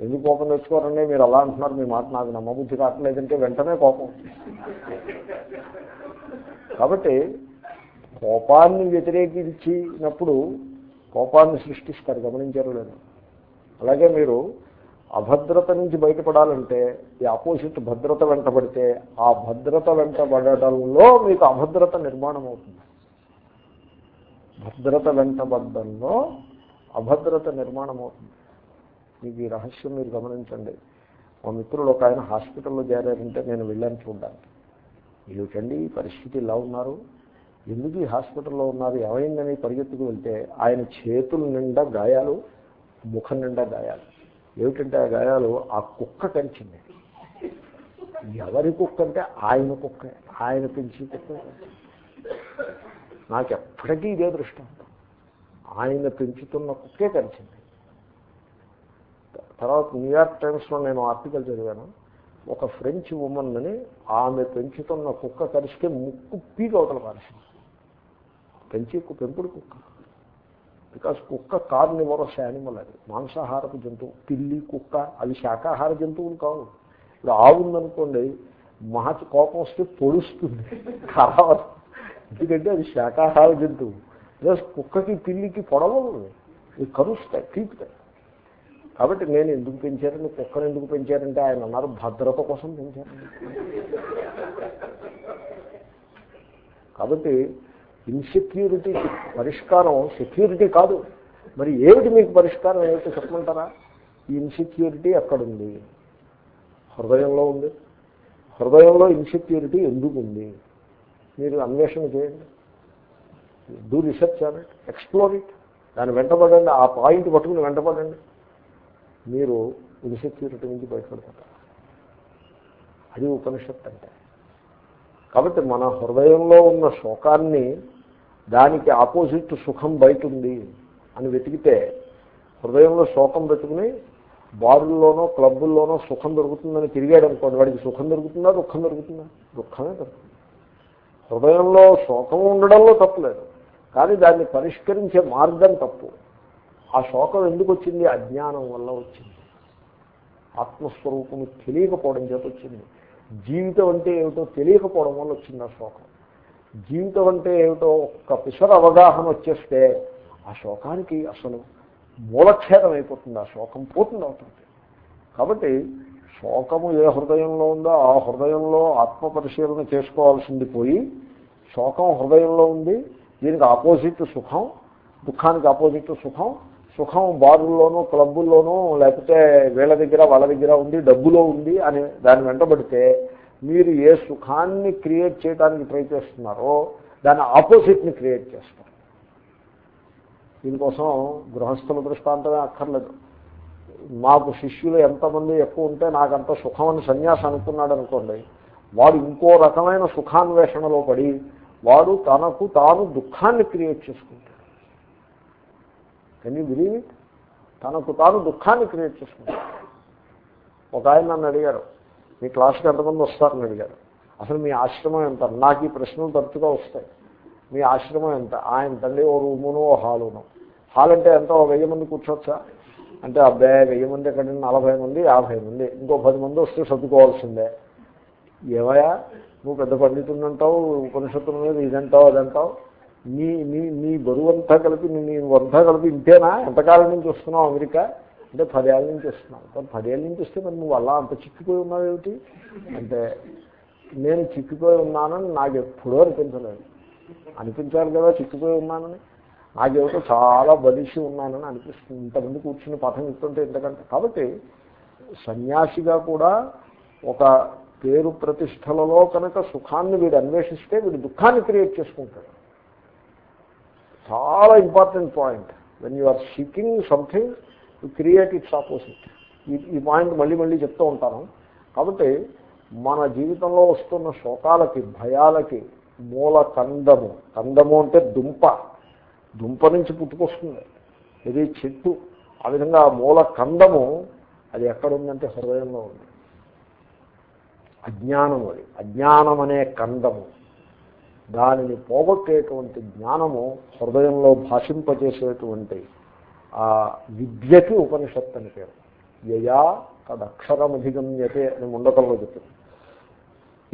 ఎందుకు కోపం తెచ్చుకోరండి? మీరు అలా అంటున్నారు మీ మాట నాకు నమ్మబుద్ధి కావట్లేదంటే వెంటనే కోపం కాబట్టి కోపాన్ని వ్యతిరేకించినప్పుడు కోపాన్ని సృష్టిస్తారు గమనించారు లేదు. అలాగే మీరు అభద్రత నుంచి బయటపడాలంటే ఈ ఆపోజిట్ భద్రత వెంటబడితే ఆ భద్రత వెంటబడడంలో మీకు అభద్రత నిర్మాణం అవుతుంది. భద్రత వెంటబడ్డంలో అభద్రత నిర్మాణం అవుతుంది. మీకు ఈ రహస్యం మీరు గమనించండి. మా మిత్రుడు ఒక ఆయన హాస్పిటల్లో చేరారంటే నేను వెళ్ళాను చూడడానికి. ఏమిటండి ఈ పరిస్థితి? ఇలా ఉన్నారు. ఎందుకు ఈ హాస్పిటల్లో ఉన్నారు? ఏమైందని పరిగెత్తుకు వెళ్తే ఆయన చేతుల నిండా గాయాలు ముఖం నిండా గాయాలు. ఏమిటంటే ఆ గాయాలు ఆ కుక్క కరిచింది ఎవరి కుక్క అంటే ఆయన కుక్క ఆయన పెంచి కుక్క. నాకు ఎప్పటికీ ఇదే దృష్టాంతం ఆయన పెంచుతున్న కుక్కే కరిచింది తర్వాత న్యూయార్క్ టైమ్స్లో నేను ఆర్టికల్ చదివాను. ఒక ఫ్రెంచ్ ఉమెన్ని ఆమె పెంచుతున్న కుక్క కరిస్తే ముక్కు పీక్ అవతల పారేసింది. పెంచి పెంపుడు కుక్క. బికాస్ కుక్క కార్నివరస్ యానిమల్ అది. మాంసాహారపు జంతువు. పిల్లి కుక్క అవి శాకాహార జంతువులు కావు. ఇప్పుడు ఆవు ఉందనుకోండి మహా కోపం వస్తే పొడుస్తుంది. కావాలి ఎందుకంటే అది శాకాహార జంతువు. ప్లస్ కుక్కకి పిల్లికి పొడవలు ఇవి కరుస్తాయి తీపుతాయి. కాబట్టి నేను ఎందుకు పెంచారని కుక్కను ఎందుకు పెంచారంటే ఆయన అన్నారు భద్రత కోసం పెంచారు. కాబట్టి ఇన్సెక్యూరిటీ పరిష్కారం సెక్యూరిటీ కాదు. మరి ఏమిటి మీకు పరిష్కారం? ఏమిటో చెప్పమంటారా? ఈ ఇన్సెక్యూరిటీ ఎక్కడుంది? హృదయంలో ఉంది. హృదయంలో ఇన్సెక్యూరిటీ ఎందుకు ఉంది? మీరు అన్వేషణ చేయండి. డూ రీసెర్చ్ అని ఎక్స్ప్లోర్ ఇట్ దాన్ని వెంటబడండి. ఆ పాయింట్ పట్టుకుని వెంటబడండి. మీరు ఇన్సెక్యూరిటీ నుంచి బయటపడతారు. అది ఉపనిషత్తు అంటే. కాబట్టి మన హృదయంలో ఉన్న శోకాన్ని దానికి ఆపోజిట్ సుఖం బయట ఉంది అని వెతికితే హృదయంలో శోకం పెట్టుకుని బారుల్లోనో క్లబ్బుల్లోనో సుఖం దొరుకుతుందని తిరిగాడు అనుకోండి. వాడికి సుఖం దొరుకుతుందా దుఃఖం దొరుకుతుందా? దుఃఖమే దొరుకుతుంది. హృదయంలో శోకం ఉండడంలో తప్పులేదు. కానీ దాన్ని పరిష్కరించే మార్గం తప్పు. ఆ శోకం ఎందుకు వచ్చింది? అజ్ఞానం వల్ల వచ్చింది. ఆత్మస్వరూపము తెలియకపోవడం చేత వచ్చింది. జీవితం అంటే ఏమిటో తెలియకపోవడం వల్ల వచ్చింది ఆ శోకం. జీవితం అంటే ఏమిటో ఒక్క పిసర అవగాహన వచ్చేస్తే ఆ శోకానికి అసలు మూలఛేదం అయిపోతుంది ఆ శోకం పోతుంది అవుతుంది. కాబట్టి శోకము ఏ హృదయంలో ఉందో ఆ హృదయంలో ఆత్మ పరిశీలన చేసుకోవాల్సింది పోయి శోకం హృదయంలో ఉంది దీనికి ఆపోజిట్ సుఖం దుఃఖానికి ఆపోజిట్ సుఖం సుఖం బారుల్లోనూ క్లబ్బుల్లోనూ లేకపోతే వీళ్ళ దగ్గర వాళ్ళ దగ్గర ఉంది డబ్బులో ఉంది అని దాన్ని వెంటబడితే మీరు ఏ సుఖాన్ని క్రియేట్ చేయడానికి ట్రై చేస్తున్నారో దాని ఆపోజిట్ని క్రియేట్ చేస్తారు. దీనికోసం గృహస్థుల దృష్టాంతమే అక్కర్లేదు. మాకు శిష్యులు ఎంతమంది ఎక్కువ ఉంటే నాకంత సుఖం అని సన్యాసం అనుకున్నాడు అనుకోండి వాడు ఇంకో రకమైన సుఖాన్వేషణలో పడి వాడు తనకు తాను దుఃఖాన్ని క్రియేట్ చేసుకుంటాడు. కానీ బిలీవ్ ఇట్ తనకు తాను దుఃఖాన్ని క్రియేట్ చేసుకుంటాడు. ఒక ఆయన నన్ను అడిగారు మీ క్లాస్కి ఎంతమంది వస్తారని అడిగారు. అసలు మీ ఆశ్రమం ఎంత? నాకు ఈ ప్రశ్నలు తరచుగా వస్తాయి. మీ ఆశ్రమం ఎంత? ఆయన తండ్రి ఓ రూమును ఓ హాలును. హాల్ అంటే ఎంత? ఓ వెయ్యి మంది కూర్చోవచ్చా? అంటే అబ్బాయి వెయ్యి మంది ఎక్కడ నలభై మంది యాభై మంది. ఇంకో పది మంది వస్తే సర్దుకోవాల్సిందే. ఏమయ్యా? నువ్వు పెద్ద పండితుందంటావు ఉపనిషత్తుల మీద ఇదంటావు అదంటావు. నీ నీ నీ బరువంతా కలిపి నీ వంతా కలిపి ఇంతేనా? ఎంతకాలం నుంచి వస్తున్నావు అమెరికా? అంటే పదేళ్ళ నుంచి వస్తున్నావు పదేళ్ళ నుంచి వస్తే మరి నువ్వు అలా అంత చిక్కిపోయి ఉన్నావు ఏమిటి? అంటే నేను చిక్కిపోయి ఉన్నానని నాకు ఎప్పుడూ అనిపించలేదు. అనిపించాలి కదా చిక్కిపోయి ఉన్నానని. నాకేమిటో చాలా బలిసి ఉన్నానని అనిపిస్తుంది. ఇంతమంది కూర్చుని పథం ఇస్తుంటే ఎందుకంటే కాబట్టి సన్యాసిగా కూడా ఒక పేరు ప్రతిష్టలలో కనుక సుఖాన్ని వీడు అన్వేషిస్తే వీడు దుఃఖాన్ని క్రియేట్ చేసుకుంటాడు. చాలా important point. When you are seeking something to create its opposite ఈ ఈ పాయింట్ మళ్ళీ మళ్ళీ చెప్తూ ఉంటాను. కాబట్టి మన జీవితంలో వస్తున్న శోకాలకి భయాలకి మూల కందము. కందము అంటే దుంప. దుంప నుంచి పుట్టుకొస్తుంది. ఇది చెట్టు. ఆ విధంగా మూల కందము అది ఎక్కడుందంటే హృదయంలో ఉంది. అజ్ఞానము అది. అజ్ఞానం అనే కందము. దానిని పోగొట్టేటువంటి జ్ఞానము హృదయంలో భాషింపజేసేటువంటి ఆ విద్యకి ఉపనిషత్తు అని పేరు. యయా తదక్షరమధిగమ్యతే అని ముండకల్లో చెప్తుంది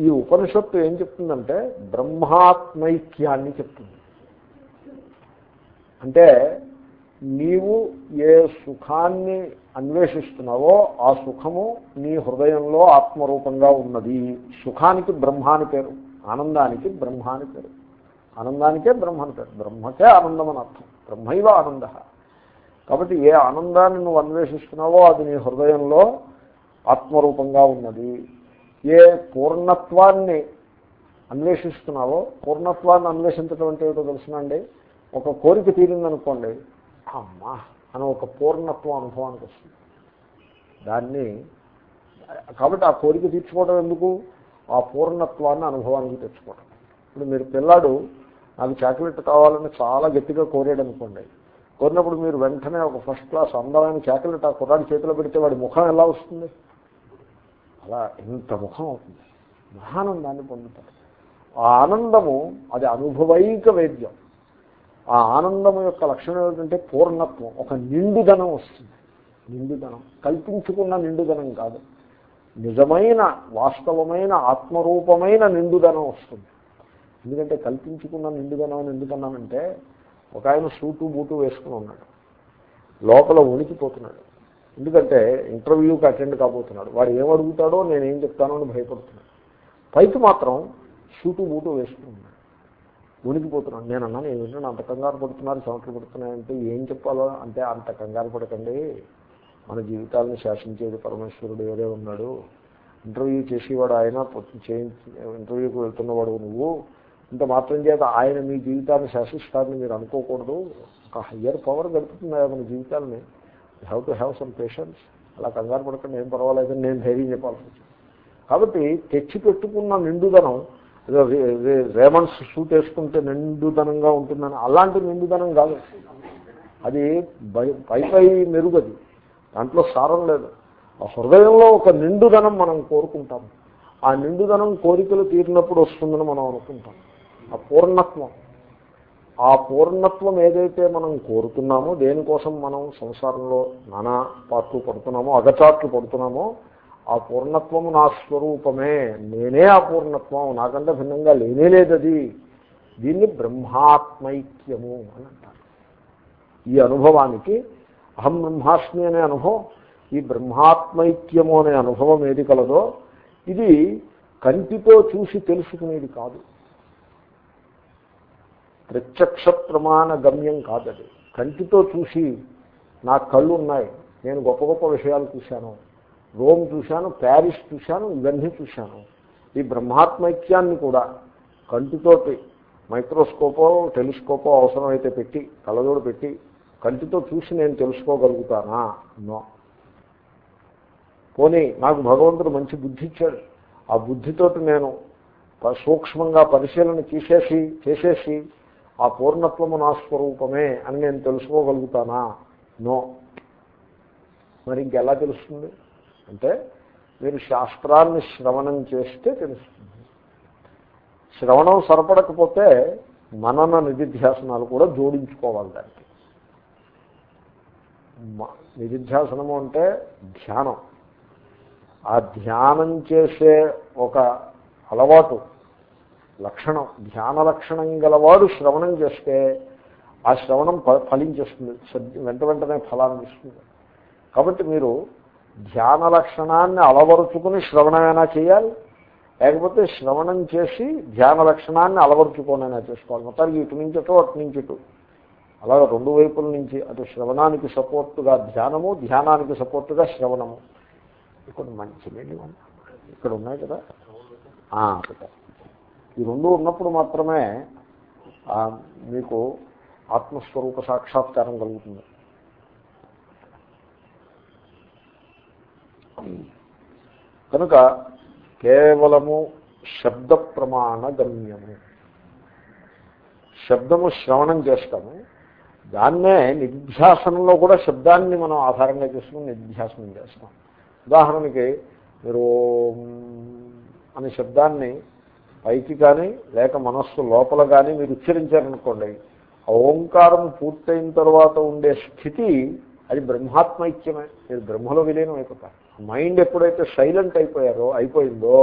ఈ ఉపనిషత్తు ఏం చెప్తుందంటే బ్రహ్మాత్మైక్యాన్ని చెప్తుంది. అంటే నీవు ఏ సుఖాన్ని అన్వేషిస్తున్నావో ఆ సుఖము నీ హృదయంలో ఆత్మరూపంగా ఉన్నది. సుఖానికి బ్రహ్మాని పేరు ఆనందానికి బ్రహ్మాని పేరు. ఆనందానికే బ్రహ్మని పేరు. బ్రహ్మకే ఆనందం అని అర్థం బ్రహ్మైవ ఆనంద. కాబట్టి ఏ ఆనందాన్ని నువ్వు అన్వేషిస్తున్నావో అది నీ హృదయంలో ఆత్మరూపంగా ఉన్నది. ఏ పూర్ణత్వాన్ని అన్వేషిస్తున్నావో పూర్ణత్వాన్ని అన్వేషించడం అంటే ఏమిటో తెలుసునండి ఒక కోరిక తీరిందనుకోండి అమ్మా అని ఒక పూర్ణత్వం అనుభవానికి వస్తుంది. దాన్ని కాబట్టి ఆ కోరిక తీర్చుకోవడం ఎందుకు? ఆ పూర్ణత్వాన్ని అనుభవానికి తెచ్చుకోవడం ఇప్పుడు మీరు పిల్లాడు నాకు చాక్లెట్ కావాలని చాలా గట్టిగా కోరాడు అనుకోండి కోరినప్పుడు మీరు వెంటనే ఒక ఫస్ట్ క్లాస్ అందమైన చాక్లెట్ ఆ కుర్రాడి చేతిలో పెడితే వాడి ముఖం ఎలా వస్తుంది? అలా ఇంత ముఖం అవుతుంది. మహానందాన్ని పొందుతారు. ఆ ఆనందము అది అనుభవైక వేద్యం. ఆ ఆనందం యొక్క లక్షణం ఏమిటంటే పూర్ణత్వం. ఒక నిండుదనం వస్తుంది. నిండుదనం. కల్పించుకున్న నిండుదనం కాదు. నిజమైన వాస్తవమైన ఆత్మరూపమైన నిండుదనం వస్తుంది. ఎందుకంటే కల్పించుకున్న నిండుదనం అని ఎందుకన్నానంటే ఒక ఆయన సూటు బూటు వేసుకుని ఉన్నాడు. లోపల ఉనికిపోతున్నాడు. ఎందుకంటే ఇంటర్వ్యూకి అటెండ్ కాబోతున్నాడు. వాడు ఏం అడుగుతాడో నేనేం చెప్తానో అని భయపడుతున్నాడు. పైకి మాత్రం సూటు బూటు వేసుకుని ఉన్నాడు. ఉనికిపోతున్నాడు. నేను అన్నాను ఏమిటంటే అంత కంగారు పడుతున్నారు చెమటలు పడుతున్నాయంటే ఏం చెప్పాలో? అంటే అంత కంగారు పడకండి. మన జీవితాలను శాసించేది పరమేశ్వరుడు ఎవరే ఉన్నాడు? ఇంటర్వ్యూ చేసేవాడు ఆయన ఇంటర్వ్యూకి వెళ్తున్నవాడు నువ్వు. ఇంత మాత్రం చేత ఆయన మీ జీవితాన్ని శాసిస్తారని మీరు అనుకోకూడదు. ఒక హయ్యర్ పవర్ గడుపుతుంది మన జీవితాన్ని have to have some patience అలా కంగారు పడకుండా ఏం పర్వాలేదని నేను ధైర్యం చెప్పాల్సి వచ్చింది. కాబట్టి తెచ్చి పెట్టుకున్న నిండుదనం ఏదో రేమన్స్ సూట్ వేసుకుంటే నిండుదనంగా ఉంటుందని అలాంటి నిండుదనం కాదు. అది పై పై మెరుగది. దాంట్లో సారం లేదు. ఆ హృదయంలో ఒక నిండుదనం మనం కోరుకుంటాం. ఆ నిండుదనం కోరికలు తీరినప్పుడు వస్తుందని మనం అనుకుంటాం. ఆ పూర్ణత్వం. ఆ పూర్ణత్వం ఏదైతే మనం కోరుతున్నామో దేనికోసం మనం సంసారంలో నానా పాటలు పడుతున్నామో అగచాట్లు పడుతున్నామో ఆ పూర్ణత్వము నా స్వరూపమే. నేనే ఆ పూర్ణత్వం. నాకంటే భిన్నంగా లేనే లేదది. దీన్ని బ్రహ్మాత్మైక్యము అని అంటారు. ఈ అనుభవానికి అహం బ్రహ్మాస్మి అనే అనుభవం ఈ బ్రహ్మాత్మైక్యము అనే అనుభవం ఏది కలదో ఇది కంటితో చూసి తెలుసుకునేది కాదు. ప్రత్యక్ష ప్రమాణ గమ్యం కాదది. కంటితో చూసి నా కళ్ళు ఉన్నాయి. నేను గొప్ప గొప్ప విషయాలు చూశాను. రోమ్ చూశాను ప్యారిస్ చూశాను ఇవన్నీ చూశాను. ఈ బ్రహ్మాత్మైక్యాన్ని కూడా కంటితోటి మైక్రోస్కోపో టెలిస్కోపో అవసరమైతే పెట్టి కళ్ళజోడు పెట్టి కంటితో చూసి నేను తెలుసుకోగలుగుతానా? నో. పోనీ నాకు భగవంతుడు మంచి బుద్ధి ఇచ్చాడు ఆ బుద్ధితోటి నేను సూక్ష్మంగా పరిశీలన చేసేసి చేసేసి ఆ పూర్ణత్వము నా స్వరూపమే అని నేను తెలుసుకోగలుగుతానా? నో. మరి ఇంకెలా తెలుస్తుంది? అంటే మీరు శాస్త్రాన్ని శ్రవణం చేస్తే తెలుస్తుంది. శ్రవణం సరిపడకపోతే మనన నిధిధ్యాసనాలు కూడా జోడించుకోవాలి దానికి. నిధిధ్యాసనము అంటే ధ్యానం. ఆ ధ్యానం చేసే ఒక అలవాటు లక్షణం ధ్యాన లక్షణం గలవాడు శ్రవణం చేస్తే ఆ శ్రవణం ఫలించేస్తుంది. వెంట వెంటనే ఫలాన్ని ఇస్తుంది. కాబట్టి మీరు ధ్యాన లక్షణాన్ని అలవరుచుకుని శ్రవణమైనా చేయాలి. లేకపోతే శ్రవణం చేసి ధ్యాన లక్షణాన్ని అలవరుచుకోనైనా చేసుకోవాలి. మొత్తానికి ఇటు నుంచి అటు అటు నుంచి ఇటు. అలాగే రెండు వైపుల నుంచి అటు శ్రవణానికి సపోర్టుగా ధ్యానము ధ్యానానికి సపోర్టుగా శ్రవణము. ఇక్కడ మంచి ఇక్కడ ఉన్నాయి కదా? ఈ రెండు ఉన్నప్పుడు మాత్రమే మీకు ఆత్మస్వరూప సాక్షాత్కారం కలుగుతుంది. కనుక కేవలము శబ్ద ప్రమాణ గమ్యము. శబ్దము శ్రవణం చేస్తాము. దాన్నే నిధ్యాసనంలో కూడా శబ్దాన్ని మనం ఆధారంగా చేసుకుని నిధ్యాసనం చేస్తాం. ఉదాహరణకి మీరు అనే శబ్దాన్ని పైకి కానీ లేక మనస్సు లోపల కానీ మీరు ఉచ్చరించారనుకోండి ఓంకారం పూర్తయిన తర్వాత ఉండే స్థితి అది బ్రహ్మాత్మైక్యమే మీరు బ్రహ్మలో విలీనం అయిపోతారు. మైండ్ ఎప్పుడైతే సైలెంట్ అయిపోయారో అయిపోయిందో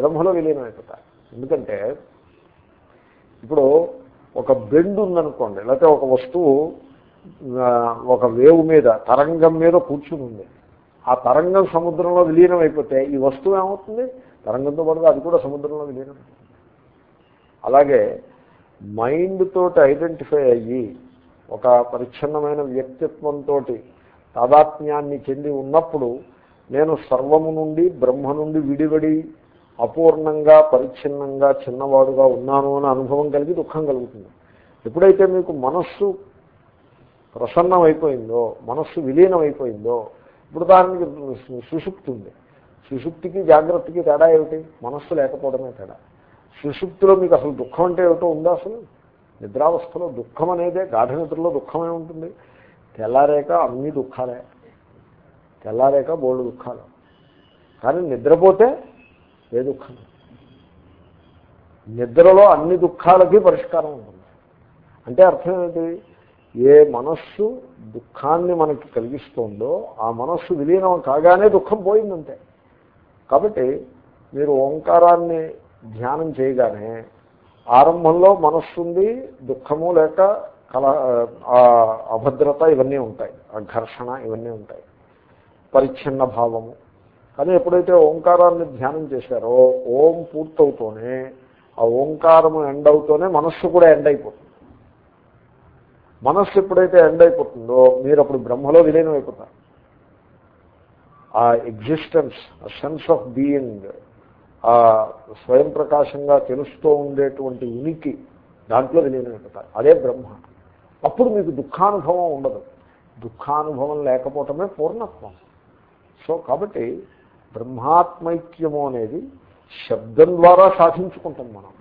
బ్రహ్మలో విలీనం అయిపోతారు. ఎందుకంటే ఇప్పుడు ఒక బెండ్ ఉందనుకోండి లేకపోతే ఒక వస్తువు ఒక వేవు మీద తరంగం మీద కూర్చుని ఉంది ఆ తరంగం సముద్రంలో విలీనం అయిపోతే ఈ వస్తువు ఏమవుతుంది? తరంగంతో పాటుగా అది కూడా సముద్రంలో విలీనం. అలాగే మైండ్ తోటి ఐడెంటిఫై అయ్యి ఒక పరిచ్ఛిన్నమైన వ్యక్తిత్వంతో తాదాత్మ్యాన్ని చెంది ఉన్నప్పుడు నేను సర్వము నుండి బ్రహ్మ నుండి విడివడి అపూర్ణంగా పరిచ్ఛిన్నంగా చిన్నవాడుగా ఉన్నాను అనే అనుభవం కలిగి దుఃఖం కలుగుతుంది. ఎప్పుడైతే మీకు మనస్సు ప్రసన్నం అయిపోయిందో మనస్సు విలీనం అయిపోయిందో ఇప్పుడు దానికి సుషుప్తుంది సుషుప్తికి జాగ్రత్తకి తేడా ఏమిటి? మనస్సు లేకపోవడమే తేడా. సుషుప్తిలో మీకు అసలు దుఃఖం అంటే ఏమిటో ఉందా అసలు? నిద్రావస్థలో దుఃఖం అనేదే గాఢ నిద్రలో దుఃఖమే ఉంటుంది. తెల్లారేక అన్ని దుఃఖాలే. తెల్లారేక బోల్డ్ దుఃఖాలు. కానీ నిద్రపోతే ఏ దుఃఖం? నిద్రలో అన్ని దుఃఖాలకి పరిష్కారం ఉంటుంది. అంటే అర్థం ఏంటి ఏ మనస్సు దుఃఖాన్ని మనకి కలిగిస్తుందో ఆ మనస్సు విలీనం కాగానే దుఃఖం పోయిందంటే కాబట్టి మీరు ఓంకారాన్ని ధ్యానం చేయగానే ఆరంభంలో మనస్సు ఉంది దుఃఖము లేక కల ఆ అభద్రత ఇవన్నీ ఉంటాయి ఆ ఘర్షణ ఇవన్నీ ఉంటాయి పరిచ్ఛిన్న భావము. కానీ ఎప్పుడైతే ఓంకారాన్ని ధ్యానం చేశారో ఓం పూర్తవుతూనే ఆ ఓంకారము ఎండ్ అవుతూనే మనస్సు కూడా ఎండ్ అయిపోతుంది. మనస్సు ఎప్పుడైతే ఎండ్ అయిపోతుందో మీరు అప్పుడు బ్రహ్మలో విలీనం అయిపోతారు ఆ ఎగ్జిస్టెన్స్ ఆ సెన్స్ ఆఫ్ బీయింగ్ ఆ స్వయం ప్రకాశంగా తెలుస్తూ ఉండేటువంటి ఉనికి దాంట్లో విలీనం అదే బ్రహ్మ. అప్పుడు మీకు దుఃఖానుభవం ఉండదు. దుఃఖానుభవం లేకపోవటమే పూర్ణత్వం. సో కాబట్టి బ్రహ్మాత్మైక్యము అనేది శబ్దం ద్వారా సాధించుకుంటాం మనం.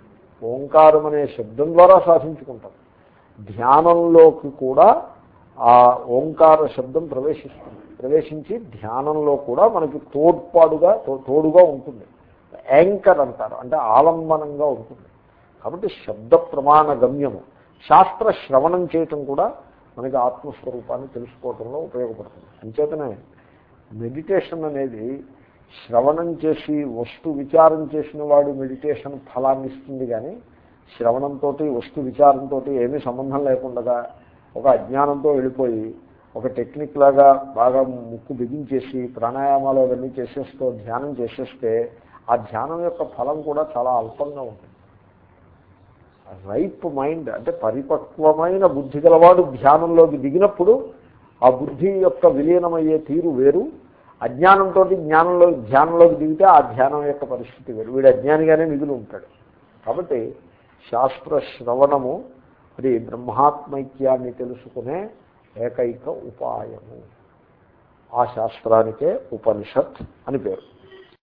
ఓంకారం అనే శబ్దం ద్వారా సాధించుకుంటాం. ధ్యానంలోకి కూడా ఆ ఓంకార శబ్దం ప్రవేశిస్తుంది. ప్రవేశించి ధ్యానంలో కూడా మనకి తోడ్పాడుగా తోడుగా ఉంటుంది. యాంకర్ అంటారు అంటే ఆలంబనంగా ఉంటుంది. కాబట్టి శబ్ద ప్రమాణ గమ్యము శాస్త్ర శ్రవణం చేయటం కూడా మనకి ఆత్మస్వరూపాన్ని తెలుసుకోవటంలో ఉపయోగపడుతుంది. అంచేతనే మెడిటేషన్ అనేది శ్రవణం చేసి వస్తు విచారం చేసిన వాడు మెడిటేషన్ ఫలాన్ని ఇస్తుంది కానీ శ్రవణంతో వస్తు విచారంతో ఏమీ సంబంధం లేకుండా ఒక అజ్ఞానంతో వెళ్ళిపోయి ఒక టెక్నిక్ లాగా బాగా ముక్కు బిగించేసి ప్రాణాయామాలు అవన్నీ చేసేస్తూ ధ్యానం చేసేస్తే ఆ ధ్యానం యొక్క ఫలం కూడా చాలా అల్పంగా ఉంటుంది. రైప్ మైండ్ అంటే పరిపక్వమైన బుద్ధి గలవాడు ధ్యానంలోకి దిగినప్పుడు ఆ బుద్ధి యొక్క విలీనమయ్యే తీరు వేరు. అజ్ఞానంతో జ్ఞానంలో ధ్యానంలోకి దిగితే ఆ ధ్యానం యొక్క పరిస్థితి వేరు. వీడు అజ్ఞానిగానే మిగిలి ఉంటాడు. కాబట్టి శాస్త్ర శ్రవణము అది బ్రహ్మాత్మైక్యాన్ని తెలుసుకునే ఏకైక ఉపాయము. ఆ శాస్త్రానికే ఉపనిషత్ అని పేరు.